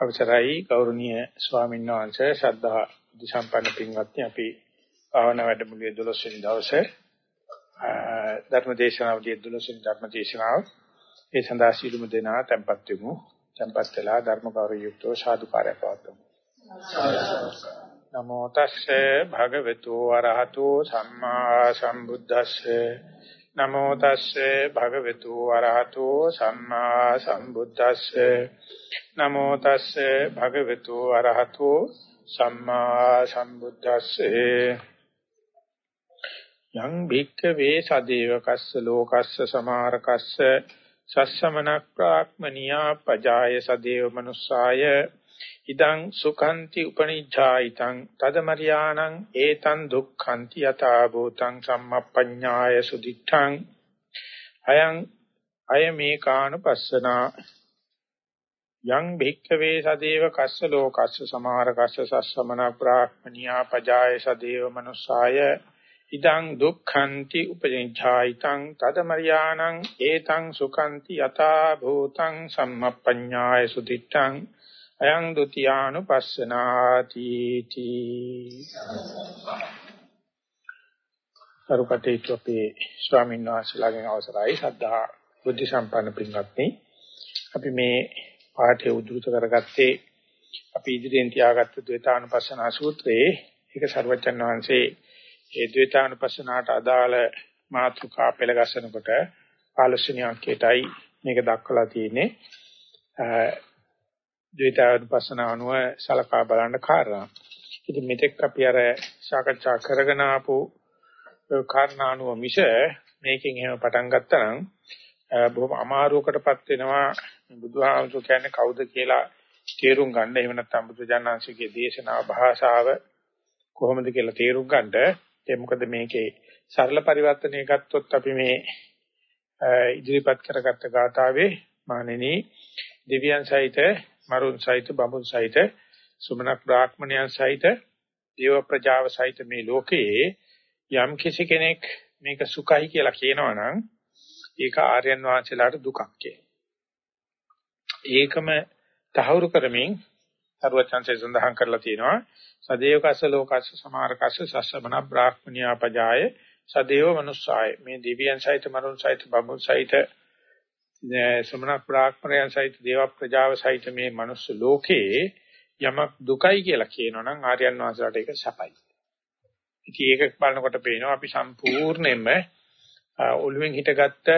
අවසරයි ගෞරවනීය ස්වාමීන් වහන්සේ ශ්‍රද්ධා බුද්ධ සම්පන්න පින්වත්නි. අපි භාවනා වැඩමුළුවේ 12 වෙනි දවසේ ධර්ම දේශනාවලියේ 12 වෙනි ධර්ම දේශනාව ඒ සඳහා සීලමු දෙනා tempත් වෙමු. tempත් වෙලා ධර්ම ගෞරව යුක්තව සාදුකාරය පවත්වමු. නමෝ තස්සේ භගවතු වරහතු සම්මා සම්බුද්දස්සේ නමෝ තස්සේ භගවතු වරහතු සම්මා සම්බුද්දස්සේ නමෝ තස්සේ භගවතු අරහතෝ සම්මා සම්බුද්දස්සේ යං භික්ඛවේ සදේව කස්ස ලෝකස්ස සමාරකස්ස සස්සමනක් ප්‍රාක්මනියා පජාය සදේව මනුස්සාය ඉදං සුඛන්ති උපනිච්ඡායිතං තදමරියාණං ඒතං දුක්ඛන්ති යතා භූතං සම්මප්පඤ්ඤාය සුදිඨං අයං අය මේ කානුපස්සනා යං භික්ඛවේ සදේව කස්ස ලෝකස්ස සමහර කස්ස සස්සමන ප්‍රාක්‍මනියා පජාය සදේව මනුස්සාය ඉදං දුක්ඛන්ති උපජින්ඡායිතං තදමරියාණං ඒතං සුඛන්ති යතා භූතං සම්මප්පඤ්ඤාය සුදිත්තං අයං ဒ ුතියානුපස්සනාති තී කරුකටේතු අපේ ස්වාමීන් වහන්සේලාගෙන් අවසරයි. සද්ධා බුද්ධ සම්පන්න පින්වත්නි. අපි මේ පාඨය උද්දෘත කරගත්තේ අපි ඉදිරියෙන් තියාගත්ත ද්වේතානුපස්සනා සූත්‍රයේ. ඒක සර්වචන් වහන්සේ ඒ ද්වේතානුපස්සනාට අදාළ මාතෘකා පෙළගස්සනකොට 15 වෙනි අංකයටයි මේක දක්වලා තියෙන්නේ. ද්වේතානුපස්සනාව අනුව සලකා බලන්න කාරණා. ඉතින් මෙතෙක් අපි අර සාකච්ඡා කරගෙන ආපු කාරණා අනුව මිස මේකෙන් එහෙම පටන් ගත්තා නම් බොහොම අමාරුවකටපත් වෙනවා බුදුහාමුදුරු කියන්නේ කවුද කියලා තේරුම් ගන්න. එහෙම නැත්නම් බුදුජානනාංශිකේ දේශනා භාෂාව කොහොමද කියලා තේරුම් ගන්නට. ඒ මොකද මේකේ සරල පරිවර්තනය ගත්තොත් අපි මේ ඉදිරිපත් කරගත්ත ගාථාවේ මානෙනි දෙවියන් සහිත මරුන් සහිත බඹුන් සහිත සුමනක් බ්‍රාහ්මණයන් සහිත දේව ප්‍රජාව සහිත මේ ලෝකයේ යම් කිසි කෙනෙක් මේක සුඛයි කියලා කියනවනම් ඒක ආර්යයන් වහන්සේලාට දුකක් ඒකම තහවුරු කරමින් සර්වචන්සේ සඳහන් කරලා තියෙනවා සදේවකස්ස ලෝකස්ස සමාරකස්ස සස්සමන බ්‍රාහ්මණියා පජාය සදේව මනුස්සාය. මේ දිව්‍යයන් සහිත මනුන් සහිත බඹුන් සහිත සමනක් බ්‍රාහ්මණයන් සහිත දේව ප්‍රජාව සහිත මේ මනුස්ස ලෝකේ යමක් දුකයි කියලා කියනවනම් ආර්යයන් වහන්සේලාට ඒක සැපයි. ඉතින් ඒක බලනකොට පේනවා අපි සම්පූර්ණයෙන්ම ඔළුවෙන් හිටගත්ත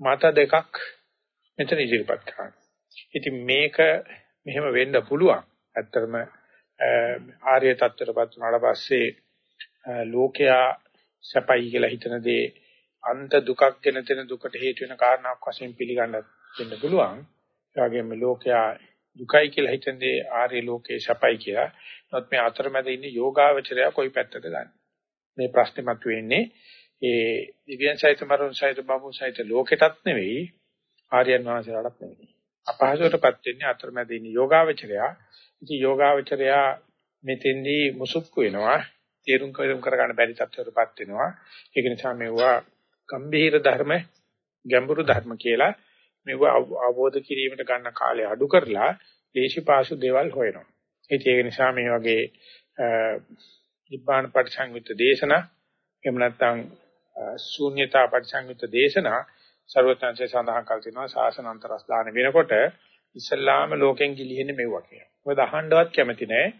මත දෙකක් මෙතන ඉදිරිපත් කරනවා. ඉතින් මේක මෙහෙම වෙන්න පුළුවන්. ඇත්තටම ආර්ය தත්තරපත් වුණාට පස්සේ ලෝකයා සැපයි කියලා හිතන දේ අන්ත දුකක් ගෙන දෙන දුකට හේතු වෙන කාරණාවක් වශයෙන් පිළිගන්න දෙන්න පුළුවන්. ඒ වගේම ලෝකයා දුකයි කියලා හිතන දේ ආර්ය ලෝකේ සැපයි කියලා. නමුත් මේ අතරමැද ඉන්නේ යෝගාවචරය කොයි පැත්තද ගන්නේ? මේ ප්‍රශ්නේ මතුවෙන්නේ ඒ දිව්‍යයන් සහිත මරුන් සහිත බඹුන් සහිත ලෝකෙටත් නෙවෙයි ආර්යයන් වහන්සේලාටත් නෙවෙයි. අපහසුවටපත් වෙන්නේ අතරමැද ඉන්න යෝගාවචරයා. ඉතින් යෝගාවචරයා මෙතෙන්දී මුසුක්කු වෙනවා. තේරුම් කරුම් කරගන්න බැරි තත්ත්වයකටපත් වෙනවා. ඒක නිසා මේවා ගම්භීර ධර්ම, ගැඹුරු ධර්ම කියලා මේවා අවබෝධ කිරීමට ගන්න කාලය අඩු කරලා දේශපාසු දේවල් හොයනවා. ඒක නිසා මේ වගේ නිබ්බාන පරිසංයුත් දේශනා එහෙම නැත්නම් ශූන්‍යතා පරිසංයුත් දේශනා ਸਰවඥාන්සේ සඳහන් කර තිනවා ශාසනාන්තරස් දාන වෙනකොට ඉස්ලාම ලෝකෙන් ගිලිහෙන්නේ මෙවුවා කියලා. මොකද අහන්නවත් කැමති නැහැ.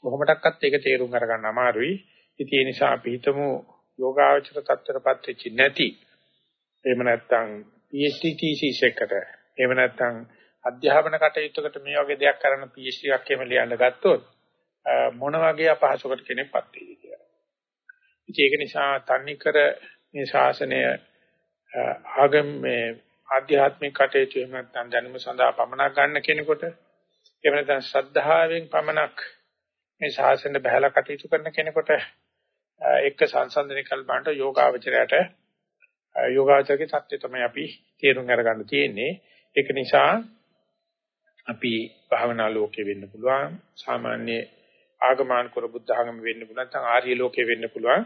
කොහොමඩක්වත් ඒක තේරුම් අරගන්න අමාරුයි. ඉතින් ඒ නිසා අපි හිතමු යෝගාචර තත්ත්වයටපත් වෙච්ච නැති එහෙම නැත්නම් PhD thesis එකට එහෙම නැත්නම් අධ්‍යාපන කටයුත්තකට මේ වගේ දෙයක් කරන්න PhD එකක් එහෙම ලියන්න ගත්තොත් මොන වගේ අපහසුකට කෙනෙක්පත් වෙයිද කියලා. ඒක නිසා තන්නේ කර මේ ශාසනය ආගම මේ ආධ්‍යාත්මික කටයුතු එහෙම නැත්නම් දැනුම සඳහා පමනක් ගන්න කෙනෙකුට එහෙම නැත්නම් ශ්‍රද්ධාවෙන් පමනක් මේ ශාසනය බහැලා කටයුතු කරන කෙනෙකුට එක්ක සංසන්දනය කළ බණ්ඩ යෝගාවචරයට යෝගාවචරයේ தත්ත්වය තමයි අපි තේරුම් අරගන්න තියෙන්නේ. ඒක නිසා අපි භාවනා ලෝකේ වෙන්න පුළුවන්. සාමාන්‍ය ආගමනුකර බුද්ධ ආගම වෙන්න පුළුවන්. නැත්නම් ආර්ය ලෝකේ වෙන්න පුළුවන්.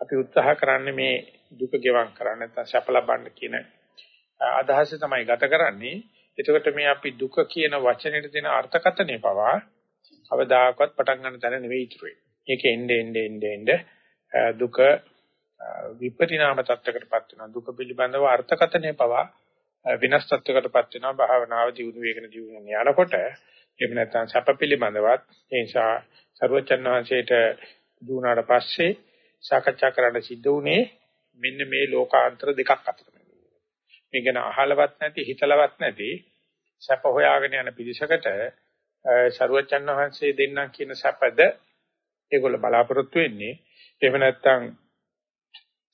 අපි උත්සාහ කරන්නේ මේ දුක ගෙවම් කරන්න. නැත්නම් සැප ලබන්න කියන අදහස තමයි ගත කරන්නේ. එතකොට මේ අපි දුක කියන වචනෙට දෙන අර්ථකථනය පවා කවදාකවත් පටන් ගන්න තැන නෙවෙයි ඉතුරු වෙන්නේ. මේක එnde ende ende ende දුක විපරිණාම තත්ත්වයකටපත් වෙනවා. දුක පිළිබඳව අර්ථකථනය පවා විනාශ තත්ත්වයකටපත් වෙනවා. භාවනාව දියුණු වේගන දියුණු යනකොට එහෙම නැත්නම් සැප පිළිබඳවත් ඒ නිසා සරුවචන් වහන්සේට දුණාට පස්සේ සාකච්ඡා කරන්න සිද්ධ වුණේ මෙන්න මේ ලෝකාන්තර දෙකක් අතර. මේ ගැන අහලවත් නැති හිතලවත් නැති සැප හොයාගෙන යන පිරිසකට සරුවචන් වහන්සේ දෙන්නම් කියන සැපද ඒගොල්ල බලාපොරොත්තු වෙන්නේ. එහෙම නැත්නම්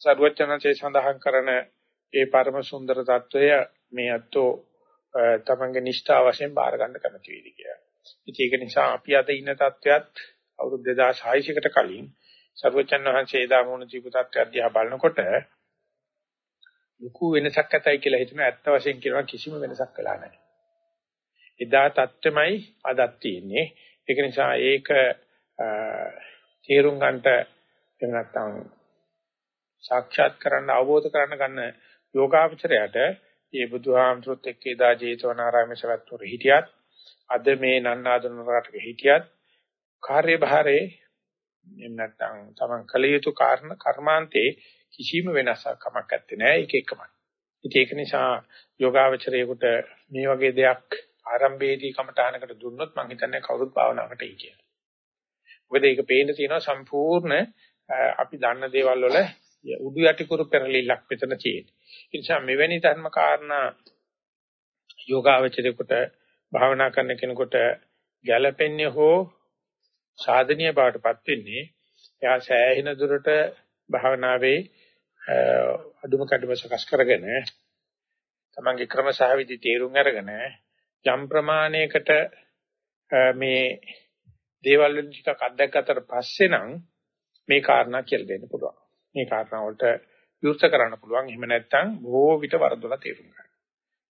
සරුවචනසේ සඳහන් කරන ඒ පරම සුන්දර తত্ত্বය මේ අතෝ තමන්ගේ නිෂ්ඨා වශයෙන් බාර ගන්න කැමති වෙයිද කියලා. ඉතින් ඒක නිසා අපි අද ඉන්න තත්වයක් අවුරුදු 2600කට කලින් සරුවචන් වහන්සේ එදා මොන ජීවිත තත්ත්වයක් දිහා බලනකොට ලොකු වෙනසක් ඇතයි කියලා හිතන ඇත්ත වශයෙන් කියනවා කිසිම වෙනසක් කළා නැහැ. එදා තත්ත්වෙමයි අදත් තියෙන්නේ. ඒක නිසා ඒක තේරුම් ගන්නට එහෙම නැත්නම් සාක්ෂාත් කරන්න අවබෝධ කරන්න ගන්න යෝගාවචරයට මේ බුදුහාමතුත් එක්ක එදා ජේතවනාරාමේ සවැත්තුර හිටියත් අද මේ නන්නාඳුන රටක හිටියත් කාර්යභාරයේ එහෙම නැත්නම් තමන් කළ යුතු කාරණ කර්මාන්තේ කිසිම වෙනසක් කමක් නැත්තේ නෑ ඒක එකමයි. ඉතින් ඒක නිසා යෝගාවචරයේකට මේ වගේ දෙයක් ආරම්භයේදී කමඨානකට දුන්නොත් මම හිතන්නේ කවුරුත් භාවනාවකට එයි කියලා. මොකද ඒක පේන්න තියෙනවා සම්පූර්ණ අපි දන්න දේවල් වල උඩු යටි කුරු පෙරලිලක් මෙතන තියෙන්නේ. ඒ නිසා මෙවැනි ධර්ම කාරණා යෝගාවචරයේකට භාවනා කරන කෙනෙකුට ගැළපෙන්නේ හෝ සාධනීය බවටපත් වෙන්නේ එයා සෑහෙන දුරට භාවනාවේ අදුම කඩම සකස් කරගෙන තමන්ගේ ක්‍රම සහ විදි තේරුම් අරගෙන යම් ප්‍රමාණයකට මේ දේවල් වලින් ටිකක් අත්දැකතර පස්සේ නම් මේ කාරණා කියලා දෙන්න පුළුවන්. මේ කාරණා වලට විවෘත කරන්න පුළුවන්. එහෙම නැත්නම් බොහෝ විට වරදොලා තේරුම් ගන්න.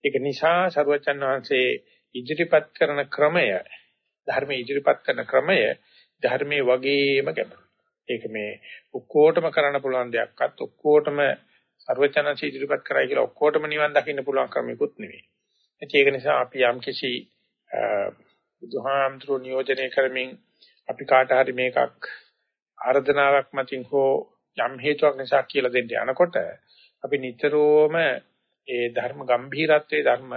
ඒක නිසා සරුවචන් වහන්සේ ඉදිරිපත් කරන ක්‍රමය ධර්මයේ ඉදිරිපත් කරන ක්‍රමය ධර්මයේ වගේම ගැඹුරුයි. ඒක මේ ඔක්කොටම කරන්න පුළුවන් දෙයක්වත් ඔක්කොටම සර්වචනංශ ඉදිරිපත් කරයි කියලා ඔක්කොටම නිවන් දකින්න පුළුවන් ක්‍රමිකුත් නෙවෙයි. ඒක නිසා අපි යම් කිසි බුදුහාමතුරු නියෝජනය කරමින් අපි කාට හරි මේකක් ආර්දනාවක් මතින් හෝ යම් හේතුවක් නිසා කියලා දෙන්න යනකොට අපි නිතරම ඒ ධර්ම ගම්භීරත්වයේ ධර්ම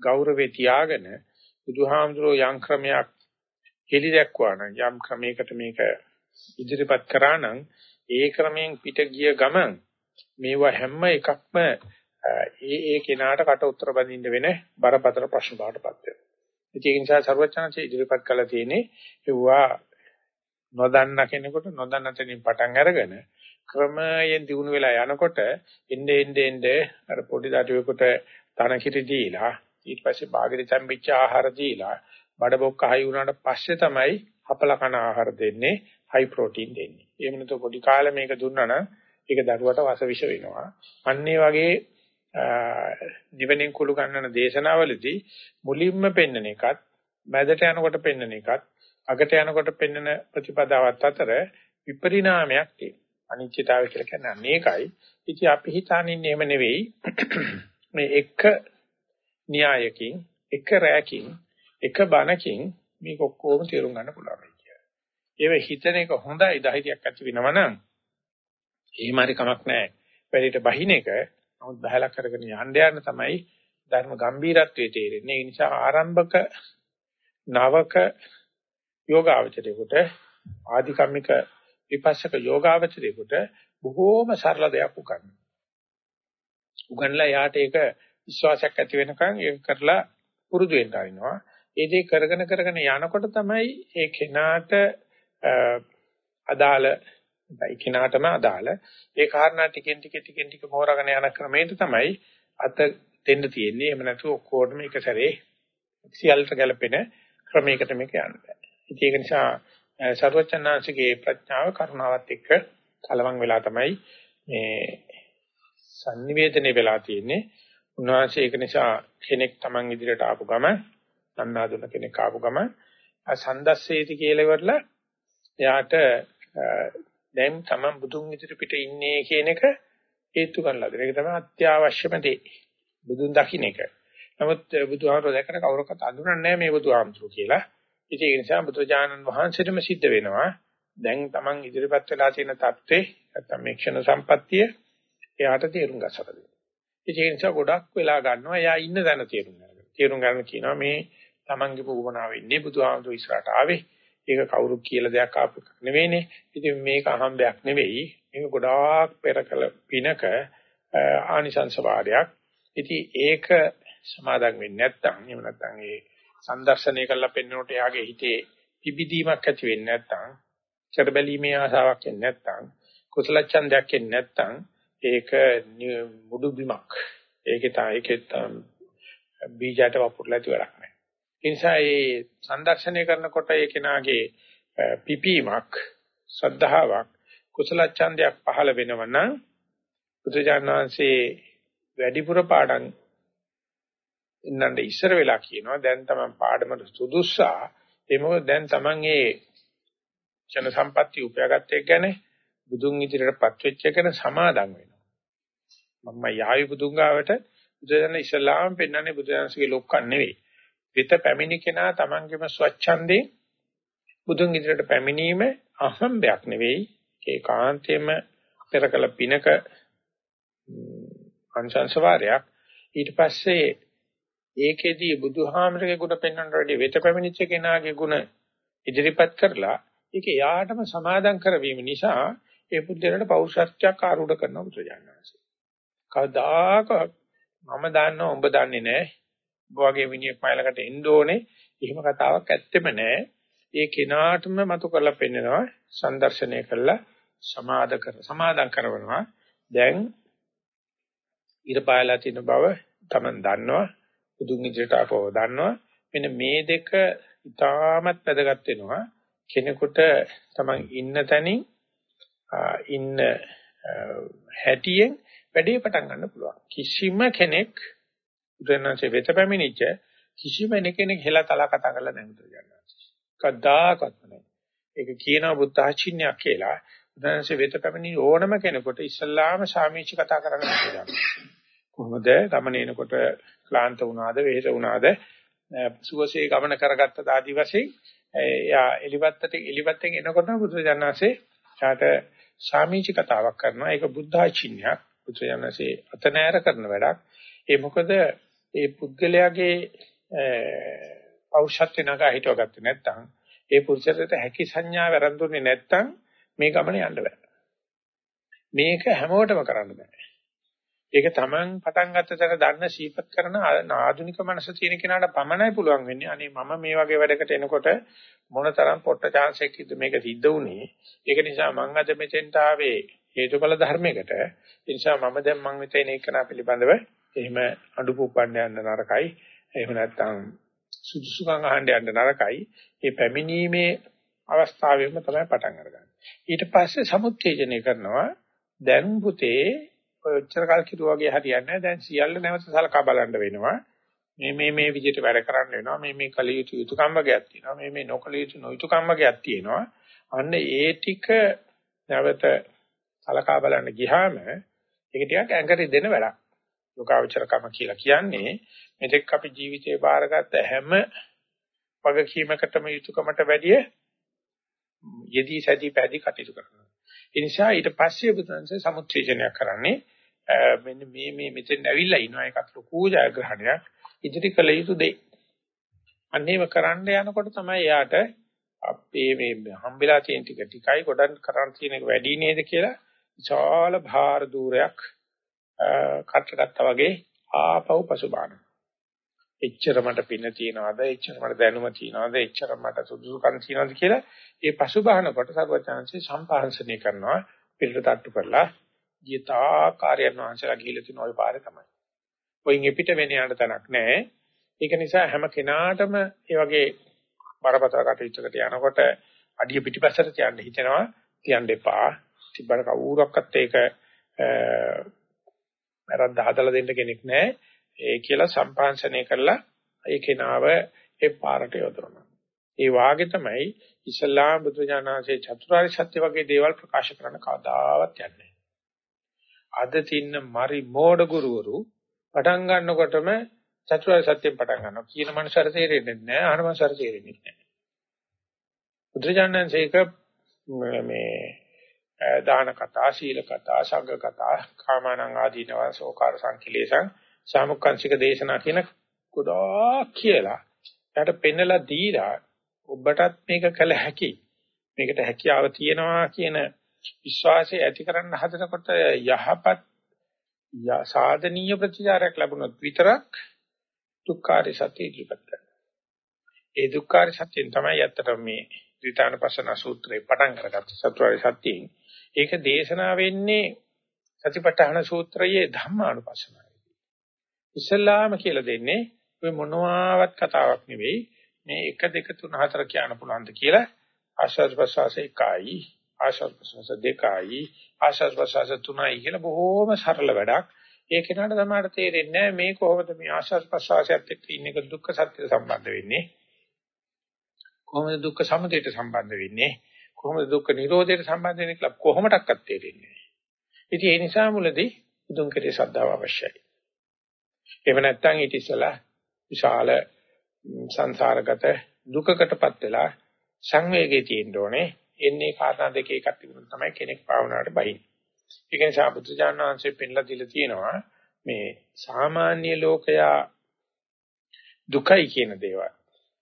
ගෞරවේ තියාගෙන බුදුහාමතුරු යම් ක්‍රමයක් හෙලි දැක්වා නම් යම් ක්‍රමයකට මේක ඉදිරිපත් කරා නම් ඒ ක්‍රමයෙන් පිට ගිය ගමන් මේවා හැම එකක්ම ඒ ඒ කෙනාට කට උතර බඳින්න වෙන බරපතල ප්‍රශ්න බාටපත් වෙනවා. ඒක නිසා ਸਰවඥාන්සේ ඉදිරිපත් කළා තියෙන්නේ ඒවා නොදන්න කෙනෙකුට නොදන්න තැනින් පටන් අරගෙන ක්‍රමයෙන් දිනු වෙලා යනකොට එnde ende ende අර පොඩි දඩුවෙකුට තන කිරි දීලා ඊට පස්සේ බාගෙට තැම්පිච්ච ආහාර දීලා බඩ බොක්ක හයි වුණාට පස්සේ තමයි හපල කන ආහාර දෙන්නේ හයි ප්‍රෝටීන් දෙන්නේ. එහෙම නැත්නම් පොඩි කාලේ මේක දුන්නා නම් ඒක දරුවට වස විෂ වෙනවා. අන්න වගේ නිවෙනින් කුළු ගන්නන දේශනාවලදී මුලින්ම පෙන්වන එකත් මැදට යනකොට පෙන්වන එකත් අගට යනකොට පෙන්වන ප්‍රතිපදාවත් අතර විපරිණාමයක් තියෙනවා. අනිත්‍යතාවය කියලා කියන්නේ මේකයි. ඉතින් අපි හිතන්නේ එහෙම නෙවෙයි. මේ එක න්‍යායකින් එක රැයකින් එක බණකින් මේක ඔක්කොම තේරුම් ගන්න පුළුවන් කියලා. ඒව හිතන එක හොඳයි ධෛර්යයක් ඇති වෙනවා නම් එහෙම හරි කමක් නැහැ. වැඩිට බහින එක නමුත් බහලා කරගෙන යන්න යන තමයි ධර්ම ගම්බීරත්වයේ තේරෙන්නේ. ඒ නිසා ආරම්භක නවක යෝගාවචරයේකට ආධිකම්මික විපස්සක යෝගාවචරයේකට බොහෝම සරල දෙයක් උගන්වනවා. උගන්ලා යාට ඒක විශ්වාසයක් ඇති වෙනකන් ඒක කරලා පුරුදු වෙන්න ආරිනවා. ඒ දේ කරගෙන කරගෙන යනකොට තමයි ඒ කෙනාට අදාළ ඒ කෙනාටම අදාළ ඒ කාරණා ටිකෙන් ටික ටිකෙන් ටික මෝරගෙන යන ක්‍රමයට තමයි අත දෙන්න තියෙන්නේ. එහෙම නැතුව ඔක්කොටම එක සැරේ සියල්ලට ගැලපෙන ක්‍රමයකට මේක යන්න බෑ. ඒක නිසා සර්වචන්නාංශගේ ප්‍රඥාව කරුණාවත් එක්ක කලවම් වෙලා තමයි මේ sannivedane වෙලා තියෙන්නේ. උන්වහන්සේ ඒක නිසා කෙනෙක් Taman ඉදිරියට ආපු ගම සන්නාදුන කෙනෙක් ආපු ගම සන්දස්සේති කියලා ඉවරලා එයාට දැන් Taman බුදුන් ඉදිරි පිට ඉන්නේ කියන එක හේතු ගන්නලාද. ඒක තමයි අත්‍යවශ්‍යම දේ. බුදුන් දකින්න එක. නමුත් බුදුහාමර දැකන කවුරක්වත් අඳුරන්නේ නැහැ මේ බුදුහාමතුරු කියලා. ඉතින් ඒ නිසා බුදුජානන් වහන්සේටම සිද්ධ වෙනවා. දැන් Taman ඉදිරිපත් වෙලා තියෙන தත්ත්වේ නැත්තම් මේ ක්ෂණ සම්පත්තිය එයාට තේරුම් ගන්නට දෙන්න. ඒ නිසා ගොඩක් වෙලා ගන්නවා එයා ඉන්න තැන තේරුම් ගන්න. තේරුම් ගන්න කියනවා මේ Tamanගේ පුබුණාව ඉන්නේ බුදුහාමතුරු ඉස්සරහට ආවේ. ඒක කවුරු කියලා දෙයක් ආපු එකක් නෙවෙයිනේ. ඉතින් මේක අහම්බයක් නෙවෙයි. මේක ගොඩාක් පෙර කළ පිනක ආනිසංස වාරයක්. ඉතින් ඒක සමාදන් වෙන්නේ නැත්නම් එහෙම නැත්නම් ඒ සම්දර්ශනය කරලා පෙන්වනකොට එයාගේ හිතේ පිබිදීමක් ඇති වෙන්නේ නැත්නම් චරබැලීමේ ආසාවක් එන්නේ නැත්නම් කුසල ඡන්දයක් එන්නේ නැත්නම් ඒක මුඩු බිමක්. ඒකේ තමයි ඒකේ බීජයට වපුරලා ඇති වැඩක් නැහැ. ඒ නිසා මේ සම්දර්ශනය කරනකොට ඒ කෙනාගේ පිපීමක් ශ්‍රද්ධාවක් කුසල ඡන්දයක් පහළ වෙනවනම් බුදුජානනාංශේ වැඩිපුර පාඩම් ඉන්නඳ ඉස්සර වෙලා කියනවා දැන් තමයි පාඩමට සුදුස්සා. ඒ මොකද දැන් Taman ඒ ජන සම්පatti උපයාගත්ත එක ගැන බුදුන් ඉදිරියටපත් වෙච්ච එක ගැන සමාදම් වෙනවා. මම යාවි බුදුන් ගාවට බුදුදහම ඉස්ලාම් පෙන්වන්නේ බුදුදහමගේ ලොක්කන් නෙවෙයි. විත පැමිණි කෙනා Tamanගේම ස්වච්ඡන්දේ බුදුන් ඉදිරියට පැමිණීම අහම්බයක් නෙවෙයි. ඒකාන්තයෙන්ම පෙරකල පිනක අංශංශ වාරයක්. ඊට පස්සේ ඒකෙදී බුදුහාමරගේ ගුණ පෙන්වන්නට වැඩි වෙත පැමිණිච්ච කෙනාගේ ගුණ ඉදිරිපත් කරලා ඒක යාටම සමාදම් කරවීම නිසා ඒ පුද්ගලයාට පෞරුෂත්වයක් ආරූඪ කරනවා බුදුජානනාංශය. කවදාකවත් මම දන්නව උඹ දන්නේ නැහැ. ඔබ වගේ මිනිහෙක් මයිලකට එන්න ඕනේ. එහෙම කතාවක් ඇත්තෙම නැහැ. ඒ කෙනාටම මතු කරලා පෙන්නනවා සංදර්ශනය කළා සමාද කර සමාදම් කරනවා. දැන් ඉර පායලා තියෙන බව Taman දන්නවා. බුදුන් ඉදිරියට ආපුව දන්නවා. මෙන්න මේ දෙක ඉතාමත් වැදගත් වෙනවා. කෙනෙකුට තමන් ඉන්න තැනින් ඉන්න හැටියෙන් වැඩේ පටන් ගන්න පුළුවන්. කිසිම කෙනෙක් බුදුරජාණන්සේ වෙත පැමිණිච්ච කිසිම කෙනෙක් හෙලා තලා කතා කරලා නැහැ බුදුරජාණන්සේ. කද්දාකත් නැහැ. ඒක කියනවා බුද්ධ ආචින්‍යයක් කියලා. බුදුරජාණන්සේ වෙත පැමිණි ඕනම කෙනෙකුට ඉස්ලාම සාමීචි කතා කරන්න පුළුවන්. කොහොමද ගමනේනකොට ක්ලාන්ත වුණාද වෙහෙස වුණාද සුවසේ ගමන කරගත්ත ආදි වශයෙන් එයා එලිවත්තට එලිවත්තෙන් එනකොටම බුදුරජාණන්සේ ඡාට සාමීචි කතාවක් කරනවා. ඒක බුද්ධාචින්‍යයක්. බුදුරජාණන්සේ අතනෑර කරන වැඩක්. ඒ මොකද ඒ පුද්ගලයාගේ පෞරුෂත්ව නගා හිටවගත්තේ නැත්නම් ඒ පුරුෂයාට හැකි සංඥා වැරඳුනේ නැත්නම් මේ ගමන යන්න බෑ. මේක හැමෝටම කරන්න බෑ. ඒක Taman පටන් ගත්ත තැන දන්න සීපත් කරන ආධුනික මනස තියෙන කෙනාට පමණයි පුළුවන් වෙන්නේ. අනේ මම මේ වගේ වැඩකට එනකොට මොනතරම් පොට්ට chance එකක්ද මේක සිද්ධ වුනේ. ඒක නිසා මම අද මෙතෙන්ට ආවේ හේතුඵල ධර්මයකට. ඒ නිසා මම දැන් මම මෙතන එකනා පිළිබඳව එහෙම අඩු පුප්පන්න යන්න නරකයි. එහෙම නැත්නම් සුදුසුකම් අහන්න යන්න නරකයි. මේ පැමිණීමේ අවස්ථාවෙම තමයි පටන් අරගන්නේ. ඊට පස්සේ සමුත්තේජනය කරනවා දැන් පුතේ ඔය ඔච්චර කල් කිරුවා වගේ හරියන්නේ නැහැ. දැන් සියල්ල නැවත සලකා බලන්න වෙනවා. මේ මේ මේ විදිහට වැඩ කරන්න වෙනවා. මේ මේ කල යුතු යුතුයකම් වර්ගයක් තියෙනවා. මේ මේ නොකල යුතු නොයුතුයකම් වර්ගයක් තියෙනවා. අන්න ඒ ටික නැවත සලකා බලන්න ගියාම ඒක ටිකක් ඇඟරි දෙන වැඩක්. යෝගාවචරකම කියලා කියන්නේ මෙතෙක් අපි ජීවිතේ බාරගත්ත හැම වගකීමකටම යුතුයකමට වැඩිය යෙදී සැදී පැදී කටයුතු කරනවා. ඒ නිසා ඊට පස්සේ බුදුන්සේ සමුත්‍ේජනයක් කරන්නේ මෙන්න මේ මේ මෙතෙන් ඇවිල්ලා ඉනවා ඒකත් ලොකු ජයග්‍රහණයක් ඉදිරි කළ යුතු දෙයි. අන්නේම කරන්න යනකොට තමයි යාට අපේ මේ හම්බෙලා තියෙන ටික ටිකයි ගොඩක් කරන් තියෙන එක වැඩි නේද කියලා විශාල භාර දූරයක් කටට වගේ ආපහු පසුබාන. එච්චර මට පින තියනවාද එච්චර මට දැනුම තියනවාද එච්චර මට සුදුසුකම් තියනවාද කියලා ඒ පසුබාහනකොට සර්වචාන්සේ සම්පාංශනය කරනවා පිළිට තට්ටු කරලා ජීතා කාර්යයන් වහන්සේලා ගිහිල්ලා තියෙන ওই පාරේ තමයි. කොයින් එපිට වෙන යන්න තැනක් නැහැ. ඒක නිසා හැම කෙනාටම මේ වගේ බරපතල කටයුත්තකට යනකොට අඩිය පිටිපස්සට තියන්න හිතෙනවා තියන්න එපා. තිබ්බට කවුරක්වත් ඒක වැරද්ද හදලා දෙන්න කෙනෙක් නැහැ. ඒ කියලා සම්පාංශනය කරලා ඒ කෙනාව ඒ පාරට යොදවනවා. ඒ වාගේ තමයි ඉස්ලාම් බුදුජානනාංශයේ චතුරාර්ය සත්‍ය වගේ දේවල් ප්‍රකාශ කරන්න කවදාවත් යන්නේ. අද තින්න මරි මෝඩ ගුරුවරු පටන් ගන්නකොටම චතුරාර්ය සත්‍යයෙන් පටන් ගන්නවා. කියන මනසට තේරෙන්නේ නැහැ. අහන මනසට තේරෙන්නේ නැහැ. බුදුජානන්සේක මේ දාන කතා, සීල කතා, සංඝ කතා, කාමනං ආදීනව සෝකාර සංකලේශං සාමුක්ඛංශික දේශනා කියන ගොඩාක් කියලා. එයාට පෙන්නලා දීලා ඔබටත් මේක කළ හැකි. මේකට හැකියාව තියෙනවා කියන විශ්වාසය ඇති කරන්න හදනකොට යහපත් සාධනීය ප්‍රතිචාරයක් ලැබුණොත් විතරක් දුක්ඛාරි සත්‍ය ඉදිරිපත් කරනවා. ඒ දුක්ඛාරි සත්‍යයෙන් තමයි ඇත්තටම මේ ත්‍රිතානපසන සූත්‍රේ පටන් කරගත්තේ සත්‍වරි සත්‍යයෙන්. ඒක දේශනා වෙන්නේ සතිපට්ඨාන සූත්‍රයේ ධම්මානුපස්සනාවයි. ඉස්ලාම කියලා දෙන්නේ ඔය මොනවාවත් කතාවක් නෙවෙයි මේ 1 2 3 4 කියන්න පුළුවන්ද කියලා ආශාස් ප්‍රසවාස එකයි ආශාස් ප්‍රසවාස දෙකයි ආශාස් ප්‍රසවාස තුනයි කියලා බොහොම සරල වැඩක්. ඒ කෙනාට තමයි තේරෙන්නේ මේ කොහොමද මේ ආශාස් ප්‍රසවාසයත් එක්ක ඉන්න එක දුක්ඛ සත්‍ය සම්බන්ධ වෙන්නේ. කොහොමද දුක්ඛ සමුදයට සම්බන්ධ වෙන්නේ? කොහොමද දුක්ඛ නිරෝධයට සම්බන්ධ වෙන්නේ කියලා කොහොමඩක්වත් තේරෙන්නේ නැහැ. ඉතින් ඒ නිසා මුලදී බුදුන් කෙරේ ශ්‍රද්ධාව අවශ්‍යයි. එහෙම නැත්නම් ඊට ඉස්සලා විශාල සංසාරගත දුකකටපත් වෙලා සංවේගයේ තියෙන්න ඕනේ. එන්නේ කාරණා දෙකේ එකක් තිබුණොත් තමයි කෙනෙක් භාවනාවට බහින්නේ. ඒක නිසා බුදුජානක වහන්සේ පෙන්ලා දීලා තියෙනවා මේ සාමාන්‍ය ලෝකයා දුකයි කියන දේවල්.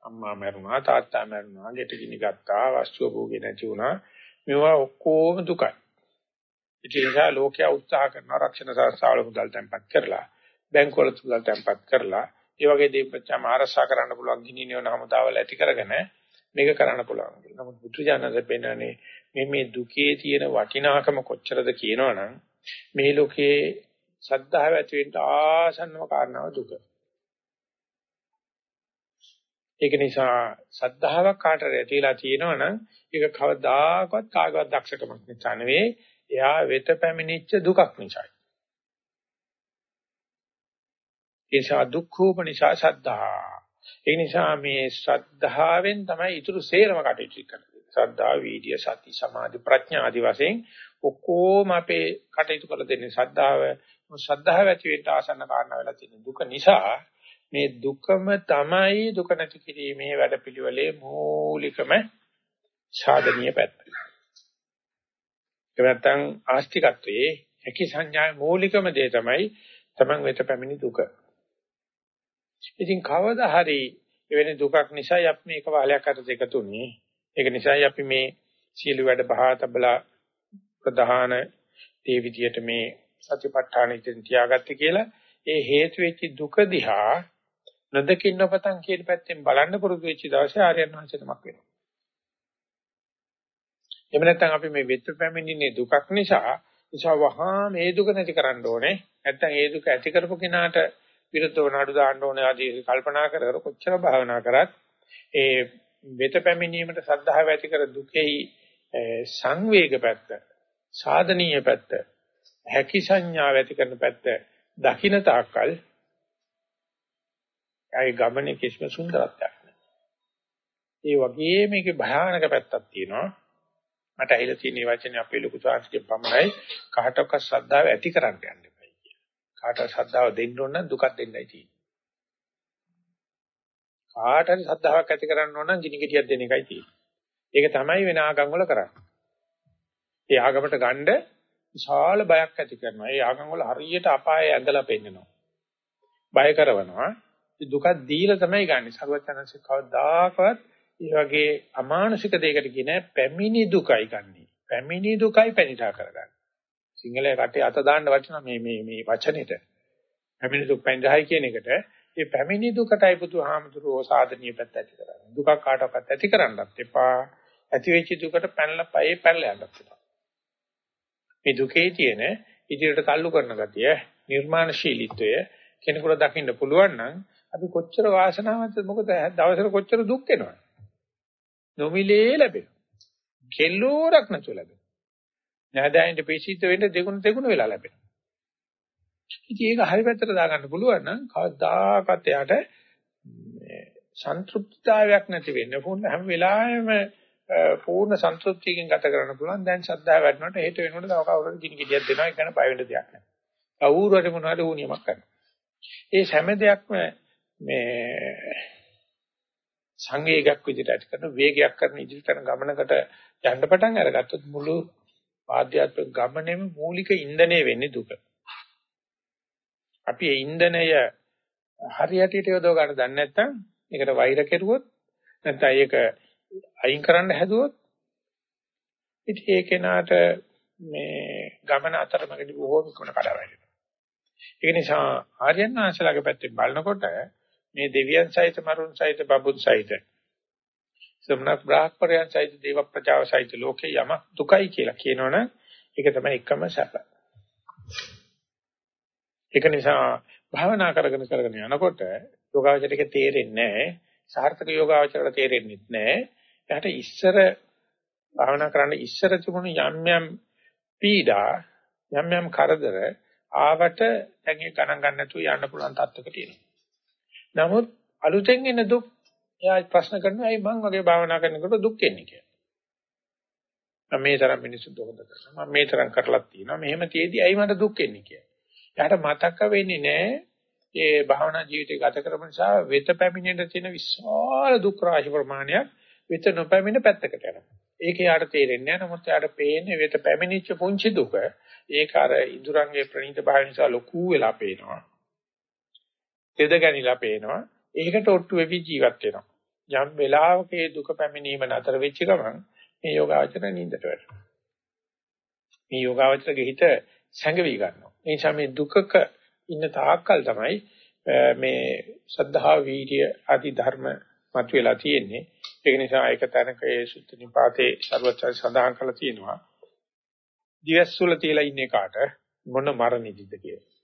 අම්මා මැරුණා, තාත්තා මැරුණා, ගෙට ගිනි ගත්තා, වස්තුව භෝගේ නැති වුණා. මේවා ඔක්කොම දුකයි. ඒ නිසා ලෝකයා උත්සාහ කරනවා රක්ෂණ සංස්ථාවල මුදල් තැන්පත් කරලා, බැංකුවල මුදල් තැන්පත් කරලා, ඒ වගේ දීපච්චාම ආරක්ෂා කරන්න පුළුවන් ගිනි නිවන හමුදාවල් ඇති කරගෙන මේක කරන්න පුළුවන්. නමුත් බුදුජානක පෙන්නන්නේ මේ මේ දුකේ තියෙන වටිනාකම කොච්චරද කියනවනම් මේ ලෝකේ සද්ධාව ඇති වෙන්න ආසන්නම කාරණාව දුක. ඒක නිසා සද්ධාාවක් කාටද ඇතිලා තියෙනවනම් ඒක කවදාකවත් කාගවත් දක්ෂකමක් නිසා නෙවෙයි එයා වෙත පැමිණිච්ච දුකක් නිසායි. ඒ නිසා දුක්ඛෝප නිසා සද්ධා. ඒ නිසා මේ ශ්‍රද්ධාවෙන් තමයි ඊටු සේරම කටයුතු කරන්නේ. ශ්‍රද්ධා, වීර්ය, සති, සමාධි, ප්‍රඥා ආදී වශයෙන් ඔක්කොම අපේ කටයුතු කළ දෙන්නේ ශ්‍රද්ධාව. ශ්‍රද්ධාව ඇති වෙන්න ආසන්න කාරණා වෙලා තියෙන දුක නිසා මේ දුකම තමයි දුක නැති කිරීමේ වැඩපිළිවෙලේ මූලිකම සාධනීය පැත්ත. ඒ නැත්තම් ආස්තිකත්වයේ හැකි සංඥාවේ මූලිකම දේ තමයි Taman වෙත පැමිණි දුක. ඉතින් කවදා හරි එවැනි දුකක් නිසා අපි මේක වාලයක් අතට එකතුනේ. ඒක නිසායි අපි මේ සීල වැඩ බහා තබලා ප්‍රධාන ඒ විදියට මේ සතිපට්ඨාන ඉතින් තියාගත්තේ කියලා ඒ හේතු වෙච්ච දුක දිහා නොදකින් නොපතන් කියන පැත්තෙන් බලන්න පුරුදු වෙච්ච දවසේ ආර්යයන් වහන්සේ තමක් වෙනවා. එහෙම නැත්නම් අපි මේ වෙත් පැමිණින්නේ දුකක් නිසා නිසා වහා මේ දුක නැති කරන්න ඕනේ. නැත්නම් ඒ දුක ඇති කරපු කෙනාට විරුද්ධව නඩු දාන්න ඕනේ ආදී කල්පනා කර කර කොච්චර භාවනා කරත් ඒ වෙත පැමිණීමට සද්ධාව ඇති කර දුකෙහි සංවේග පැත්ත සාධනීය පැත්ත හැකි සංඥාව ඇති කරන පැත්ත දකින්න තාක්කල් ඒ ගමනේ කිසිම සුන්දරත්වයක් නැහැ. ඒ වගේ මේකේ භයානක පැත්තක් තියෙනවා. මට ඇහිලා තියෙන වචනේ අපේ ලොකු සාංශකෙන් පමණයි කාටවත් ශ්‍රද්ධාව ඇති කරන්න යන්න එපයි කියන. කාටවත් ශ්‍රද්ධාව දෙන්න ඕන නම් දුකක් දෙන්නයි තියෙන්නේ. කාටවත් ශ්‍රද්ධාවක් ඇති කරන්න ඕන නම් ගිනි ගෙඩියක් දෙන එකයි තියෙන්නේ. ඒක තමයි වෙන ආගම් වල කරන්නේ. ඒ ආගමට ගණ්ඩ විශාල බයක් ඇති කරනවා. ඒ ආගම් වල හරියට අපාය ඇඳලා පෙන්නනවා. බය කරනවා. දුකක් දීලා තමයි ගන්නෙ. සරුවචනන්සේ කවදාකවත් ඒ වගේ අමානුෂික දෙයකට කියන පැමිණි දුකයි ගන්නෙ. පැමිණි දුකයි පැනිටා කරගන්න. සිංහලයේ රටේ අත දාන්න වටිනා මේ මේ මේ වචනෙට. පැමිණි දුක් පැනිටායි කියන එකට ඒ පැමිණි දුකටයි බුදුහාමුදුරුවෝ සාධනීය පැත්ත ඇති කරන්නේ. දුකක් කාටවත් ඇති කරන්නත් එපා. ඇති වෙච්ච දුකට පැනලා පයේ පැනලා යන්නත් එපා. මේ දුකේ තියෙන ඉදිරියට තල්ලු කරන ගතිය, නිර්මාණශීලීත්වය කෙනෙකුට දකින්න පුළුවන් නම් අපි කොච්චර වාසනාවන්තද මොකද දවසට කොච්චර දුක් වෙනවද නොමිලේ ලැබෙනවා කෙල්ලෝරක් නැතුව ලැබෙනවා නැදයින්ට පිසිත වෙන්න දෙගුණ දෙගුණ වෙලා ලැබෙනවා. ඉතින් ඒක හරි පැත්තට දාගන්න පුළුවන් නම් කවදාකවත් එයාට සන්තුෂ්ටිතාවයක් නැති වෙන්න පුළුවන්. හැම වෙලාවෙම පූර්ණ සන්තුෂ්ටියකින් ගත කරන්න පුළුවන්. දැන් ශ්‍රද්ධාව වැඩනකොට හේතු වෙනකොට තව කවුරුහරි ගිනි ගෙඩියක් දෙනවා. ඒක ගැන බය වෙන්න දෙයක් නැහැ කවුරු හරි මොනවද වුණියමක් කරනවා. ඒ හැම දෙයක්ම මේ සංවේගයක් විදිහට ඇති කරන වේගයක් කරන ඉදිරියට යන ගමනකට යන්න පටන් අරගත්තොත් මුළු ආධ්‍යාත්මික ගමනේම මූලික ඉන්ධනය වෙන්නේ දුක. අපි ඒ ඉන්ධනය හරියටියට යොදව ගන්න දන්නේ නැත්නම් ඒකට වෛර කෙරුවොත් නැත්නම් ඒක අයින් කරන්න හැදුවොත් ඉතින් ඒ කෙනාට මේ ගමන අතරමඟදී බොහෝ විකුණ කඩා වැටෙනවා. ඒ නිසා ආර්යයන් වහන්සේලාගේ පැත්තෙන් බලනකොට මේ දෙවියන් සහිත මරුන් සහිත බබුන් සහිත සම්නක් බ්‍රාහ්මණයන් සහිත දේව ප්‍රජාව සහිත ලෝකේ යම දුකයි කියලා කියනවනේ ඒක තමයි එකම සැප. ඒක නිසා භාවනා කරගෙන කරගෙන යනකොට යෝගාවචරයට තේරෙන්නේ නැහැ. සාර්ථක යෝගාවචරයට තේරෙන්නේ නැහැ. එයාට ඉස්සර භාවනා කරන්න ඉස්සර තිබුණු යම් යම් පීඩා යම් යම් කරදර ආවට දැන් ඒ ගණන් ගන්න නැතුව යන්න පුළුවන් තත්ත්වයක තියෙනවා. නමුත් අලුතෙන් එන දුක් එයා ප්‍රශ්න කරනවා ඇයි මං වගේ භාවනා කරනකොට දුක් එන්නේ කියලා. මම මේ තරම් මිනිස්සු දුකද කරනවා මම මේ තරම් කරලක් තියෙනවා මෙහෙම තියේදී ඇයි මට දුක් එන්නේ කියලා. එයාට මතක වෙන්නේ නැහැ ඒ භාවනා ජීවිතය ගත කරපු නිසා වෙත පැමිණෙන්න තියෙන විශාල දුක් රාශි ප්‍රමාණයක් වෙත නොපැමිණ පැත්තකට යනවා. ඒක යාට තේරෙන්නේ නැහැ. නමුත් යාට පේන්නේ වෙත පැමිණිච්ච පුංචි දුක. ඒක අර ඉඳුරංගේ ප්‍රණීත භාවය නිසා ලොකු වෙලා පේනවා. තෙද ගැනිලා පේනවා. ඒකට ඔට්ටු වෙවි ජීවත් වෙනවා. යම් වෙලාවක ඒ දුක පැමිණීම නතර වෙච්ච ගමන් මේ යෝගාවචර නින්දට වැටෙනවා. මේ යෝගාවචරගේ හිත සැඟවි ගන්නවා. ඒ නිසා මේ දුකක ඉන්න තාක්කල් තමයි මේ සද්ධා වීර්ය ආදී ධර්ම මතුවලා තියෙන්නේ. ඒක නිසා ඒක තැනක ඒ සුත්ත නිපාතේ ਸਰවචය සඳහන් කරලා තියෙනවා. දිවස්සුල තියලා ඉන්නේ කාට මොන මරණෙදිද කියලා.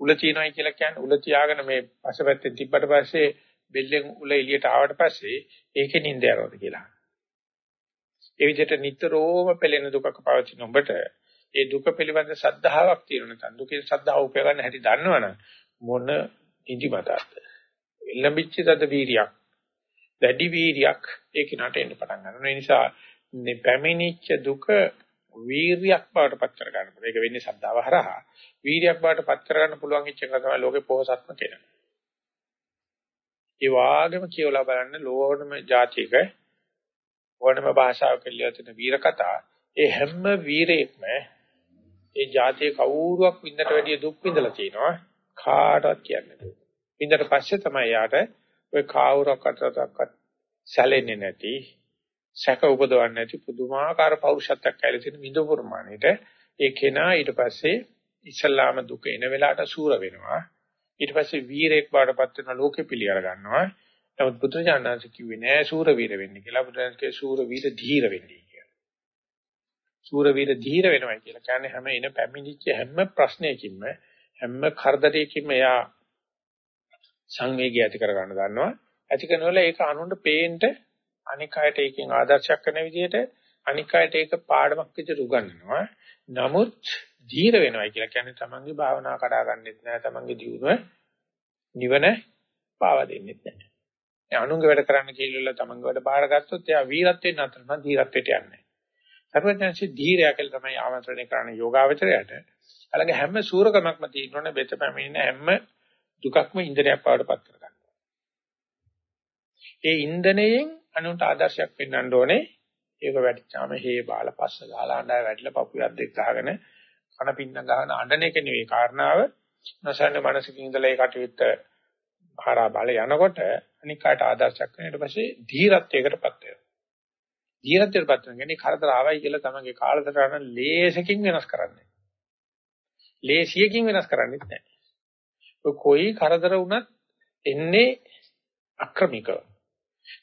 උල තියනයි කියලා කියන්නේ උල තියාගෙන මේ පසපැත්තෙන් තිබ්බට පස්සේ බෙල්ලෙන් උල එළියට ආවට පස්සේ ඒකේ නිින්ද යනවාද කියලා. ඒ විදිහට නිතරම පෙළෙන දුකක පවතින උඹට ඒ දුක පිළිබඳ සද්ධාාවක් තියෙන නැත්නම් දුකේ සද්ධාව උපය ගන්න හැටි දන්නවනම් මොන ඉදිමතක්ද? එළඹිච්ච තද වීරියක් දැඩි වීරියක් ඒ කිනාට එන්න පටන් ගන්නවා. ඒ නිසා මේ පැමිණිච්ච දුක වීරියක් බවට පත් කර ගන්න පුළුවන්. ඒක වෙන්නේ සද්ධාව හරහා. වීරියක් බවට පත් කර ගන්න පුළුවන් ඉච්ච එක තමයි ලෝකේ පොහසත්ම කෙනා. ඒ වාගේම කියවලා බලන්න ලෝකෙම જાතික ඕනම භාෂාවක ලියන වීර කතා ඒ හැම වීරයෙක්ම ඒ જાතිය කවුරුවක් විඳට වැඩිය දුක් විඳලා තිනවා කාටවත් කියන්නේ නැහැ. විඳට පස්සේ තමයි යාට ඔය කාවුරකටවත් සැලෙන්නේ නැති සැක උපදවන්නේ නැති පුදුමාකාර පෞරුෂත්වයක් ඇවිල්ලා තියෙන විඳ ප්‍රමාණයට. ඒ කෙනා ඊට පස්සේ ඉස්ලාම දුක එන වෙලාවට සූර වෙනවා. ඊට පස්සේ වීරයෙක් බාටපත් වෙන ලෝකෙ පිළිඅර ගන්නවා. නමුත් බුදුජානනාංශ කිව්වේ නෑ සූර වීර වෙන්න කියලා. බුදුරජාණන්ගේ සූර වීර ධීර වෙන්නේ කියලා. සූර වීර ධීර වෙනවා කියලා කියන්නේ හැම එන පැමිණිච්ච හැම ප්‍රශ්නයකින්ම හැම කරදරයකින්ම එයා සංවේගය ඇති කර ගන්න ගන්නවා. ඇති කරනවල ඒක අනුන්ට පේන්න අනික් අයට ඒකෙන් ආදර්ශයක් කරන විදිහට අනික් අයට ඒක පාඩමක් විදිහට උගන්වනවා. නමුත් ධීර වෙනවා කියලා කියන්නේ තමන්ගේ භාවනා කඩා ගන්නෙත් නෑ තමන්ගේ දියුණුව නිවන පාවා දෙන්නෙත් නෑ. ඒ අනුන්ගේ වැඩ කරන්න කියලා තමන්ගේ වැඩ බාරගත්තොත් එයා වීරත්වයෙන් අතර නම් ධීරත්වයට යන්නේ. සර්වඥාන්සේ ධීරය කියලා තමයි ආමන්ත්‍රණය කරන යෝගාවචරයට. අලගේ හැම සූරකමක්ම තියෙනවනේ බෙත පැමිණෙන හැම දුකක්ම ඉන්ද්‍රයක් පාඩපත් කරගන්නවා. ඒ ඉන්ද්‍රණයෙන් අනුන්ට ආදර්ශයක් පෙන්වන්න ඕනේ. ඒක වැටිච්චාම හේ බාල පස්ස ගහලා අඬා වැටිලා පපුවක් දෙක ගහගෙන කන පින්න ගහන අඬන එක නෙවෙයි කාරණාව. නැසන්න මනසකින් ඉඳලා ඒ කටයුත්ත හරහා බල යනකොට අනික් කාට ආදර්ශයක් වෙන ඊට පස්සේ ධීරත්වයකටපත් වෙනවා. ධීරත්වයටපත් වෙන කියන්නේ කරදර ආවයි කියලා තමන්ගේ කාලසටහන ලේසකින් වෙනස් කරන්නේ. ලේසියකින් වෙනස් කරන්නේ නැහැ. කොයි කරදර වුණත් එන්නේ අක්‍රමිකව.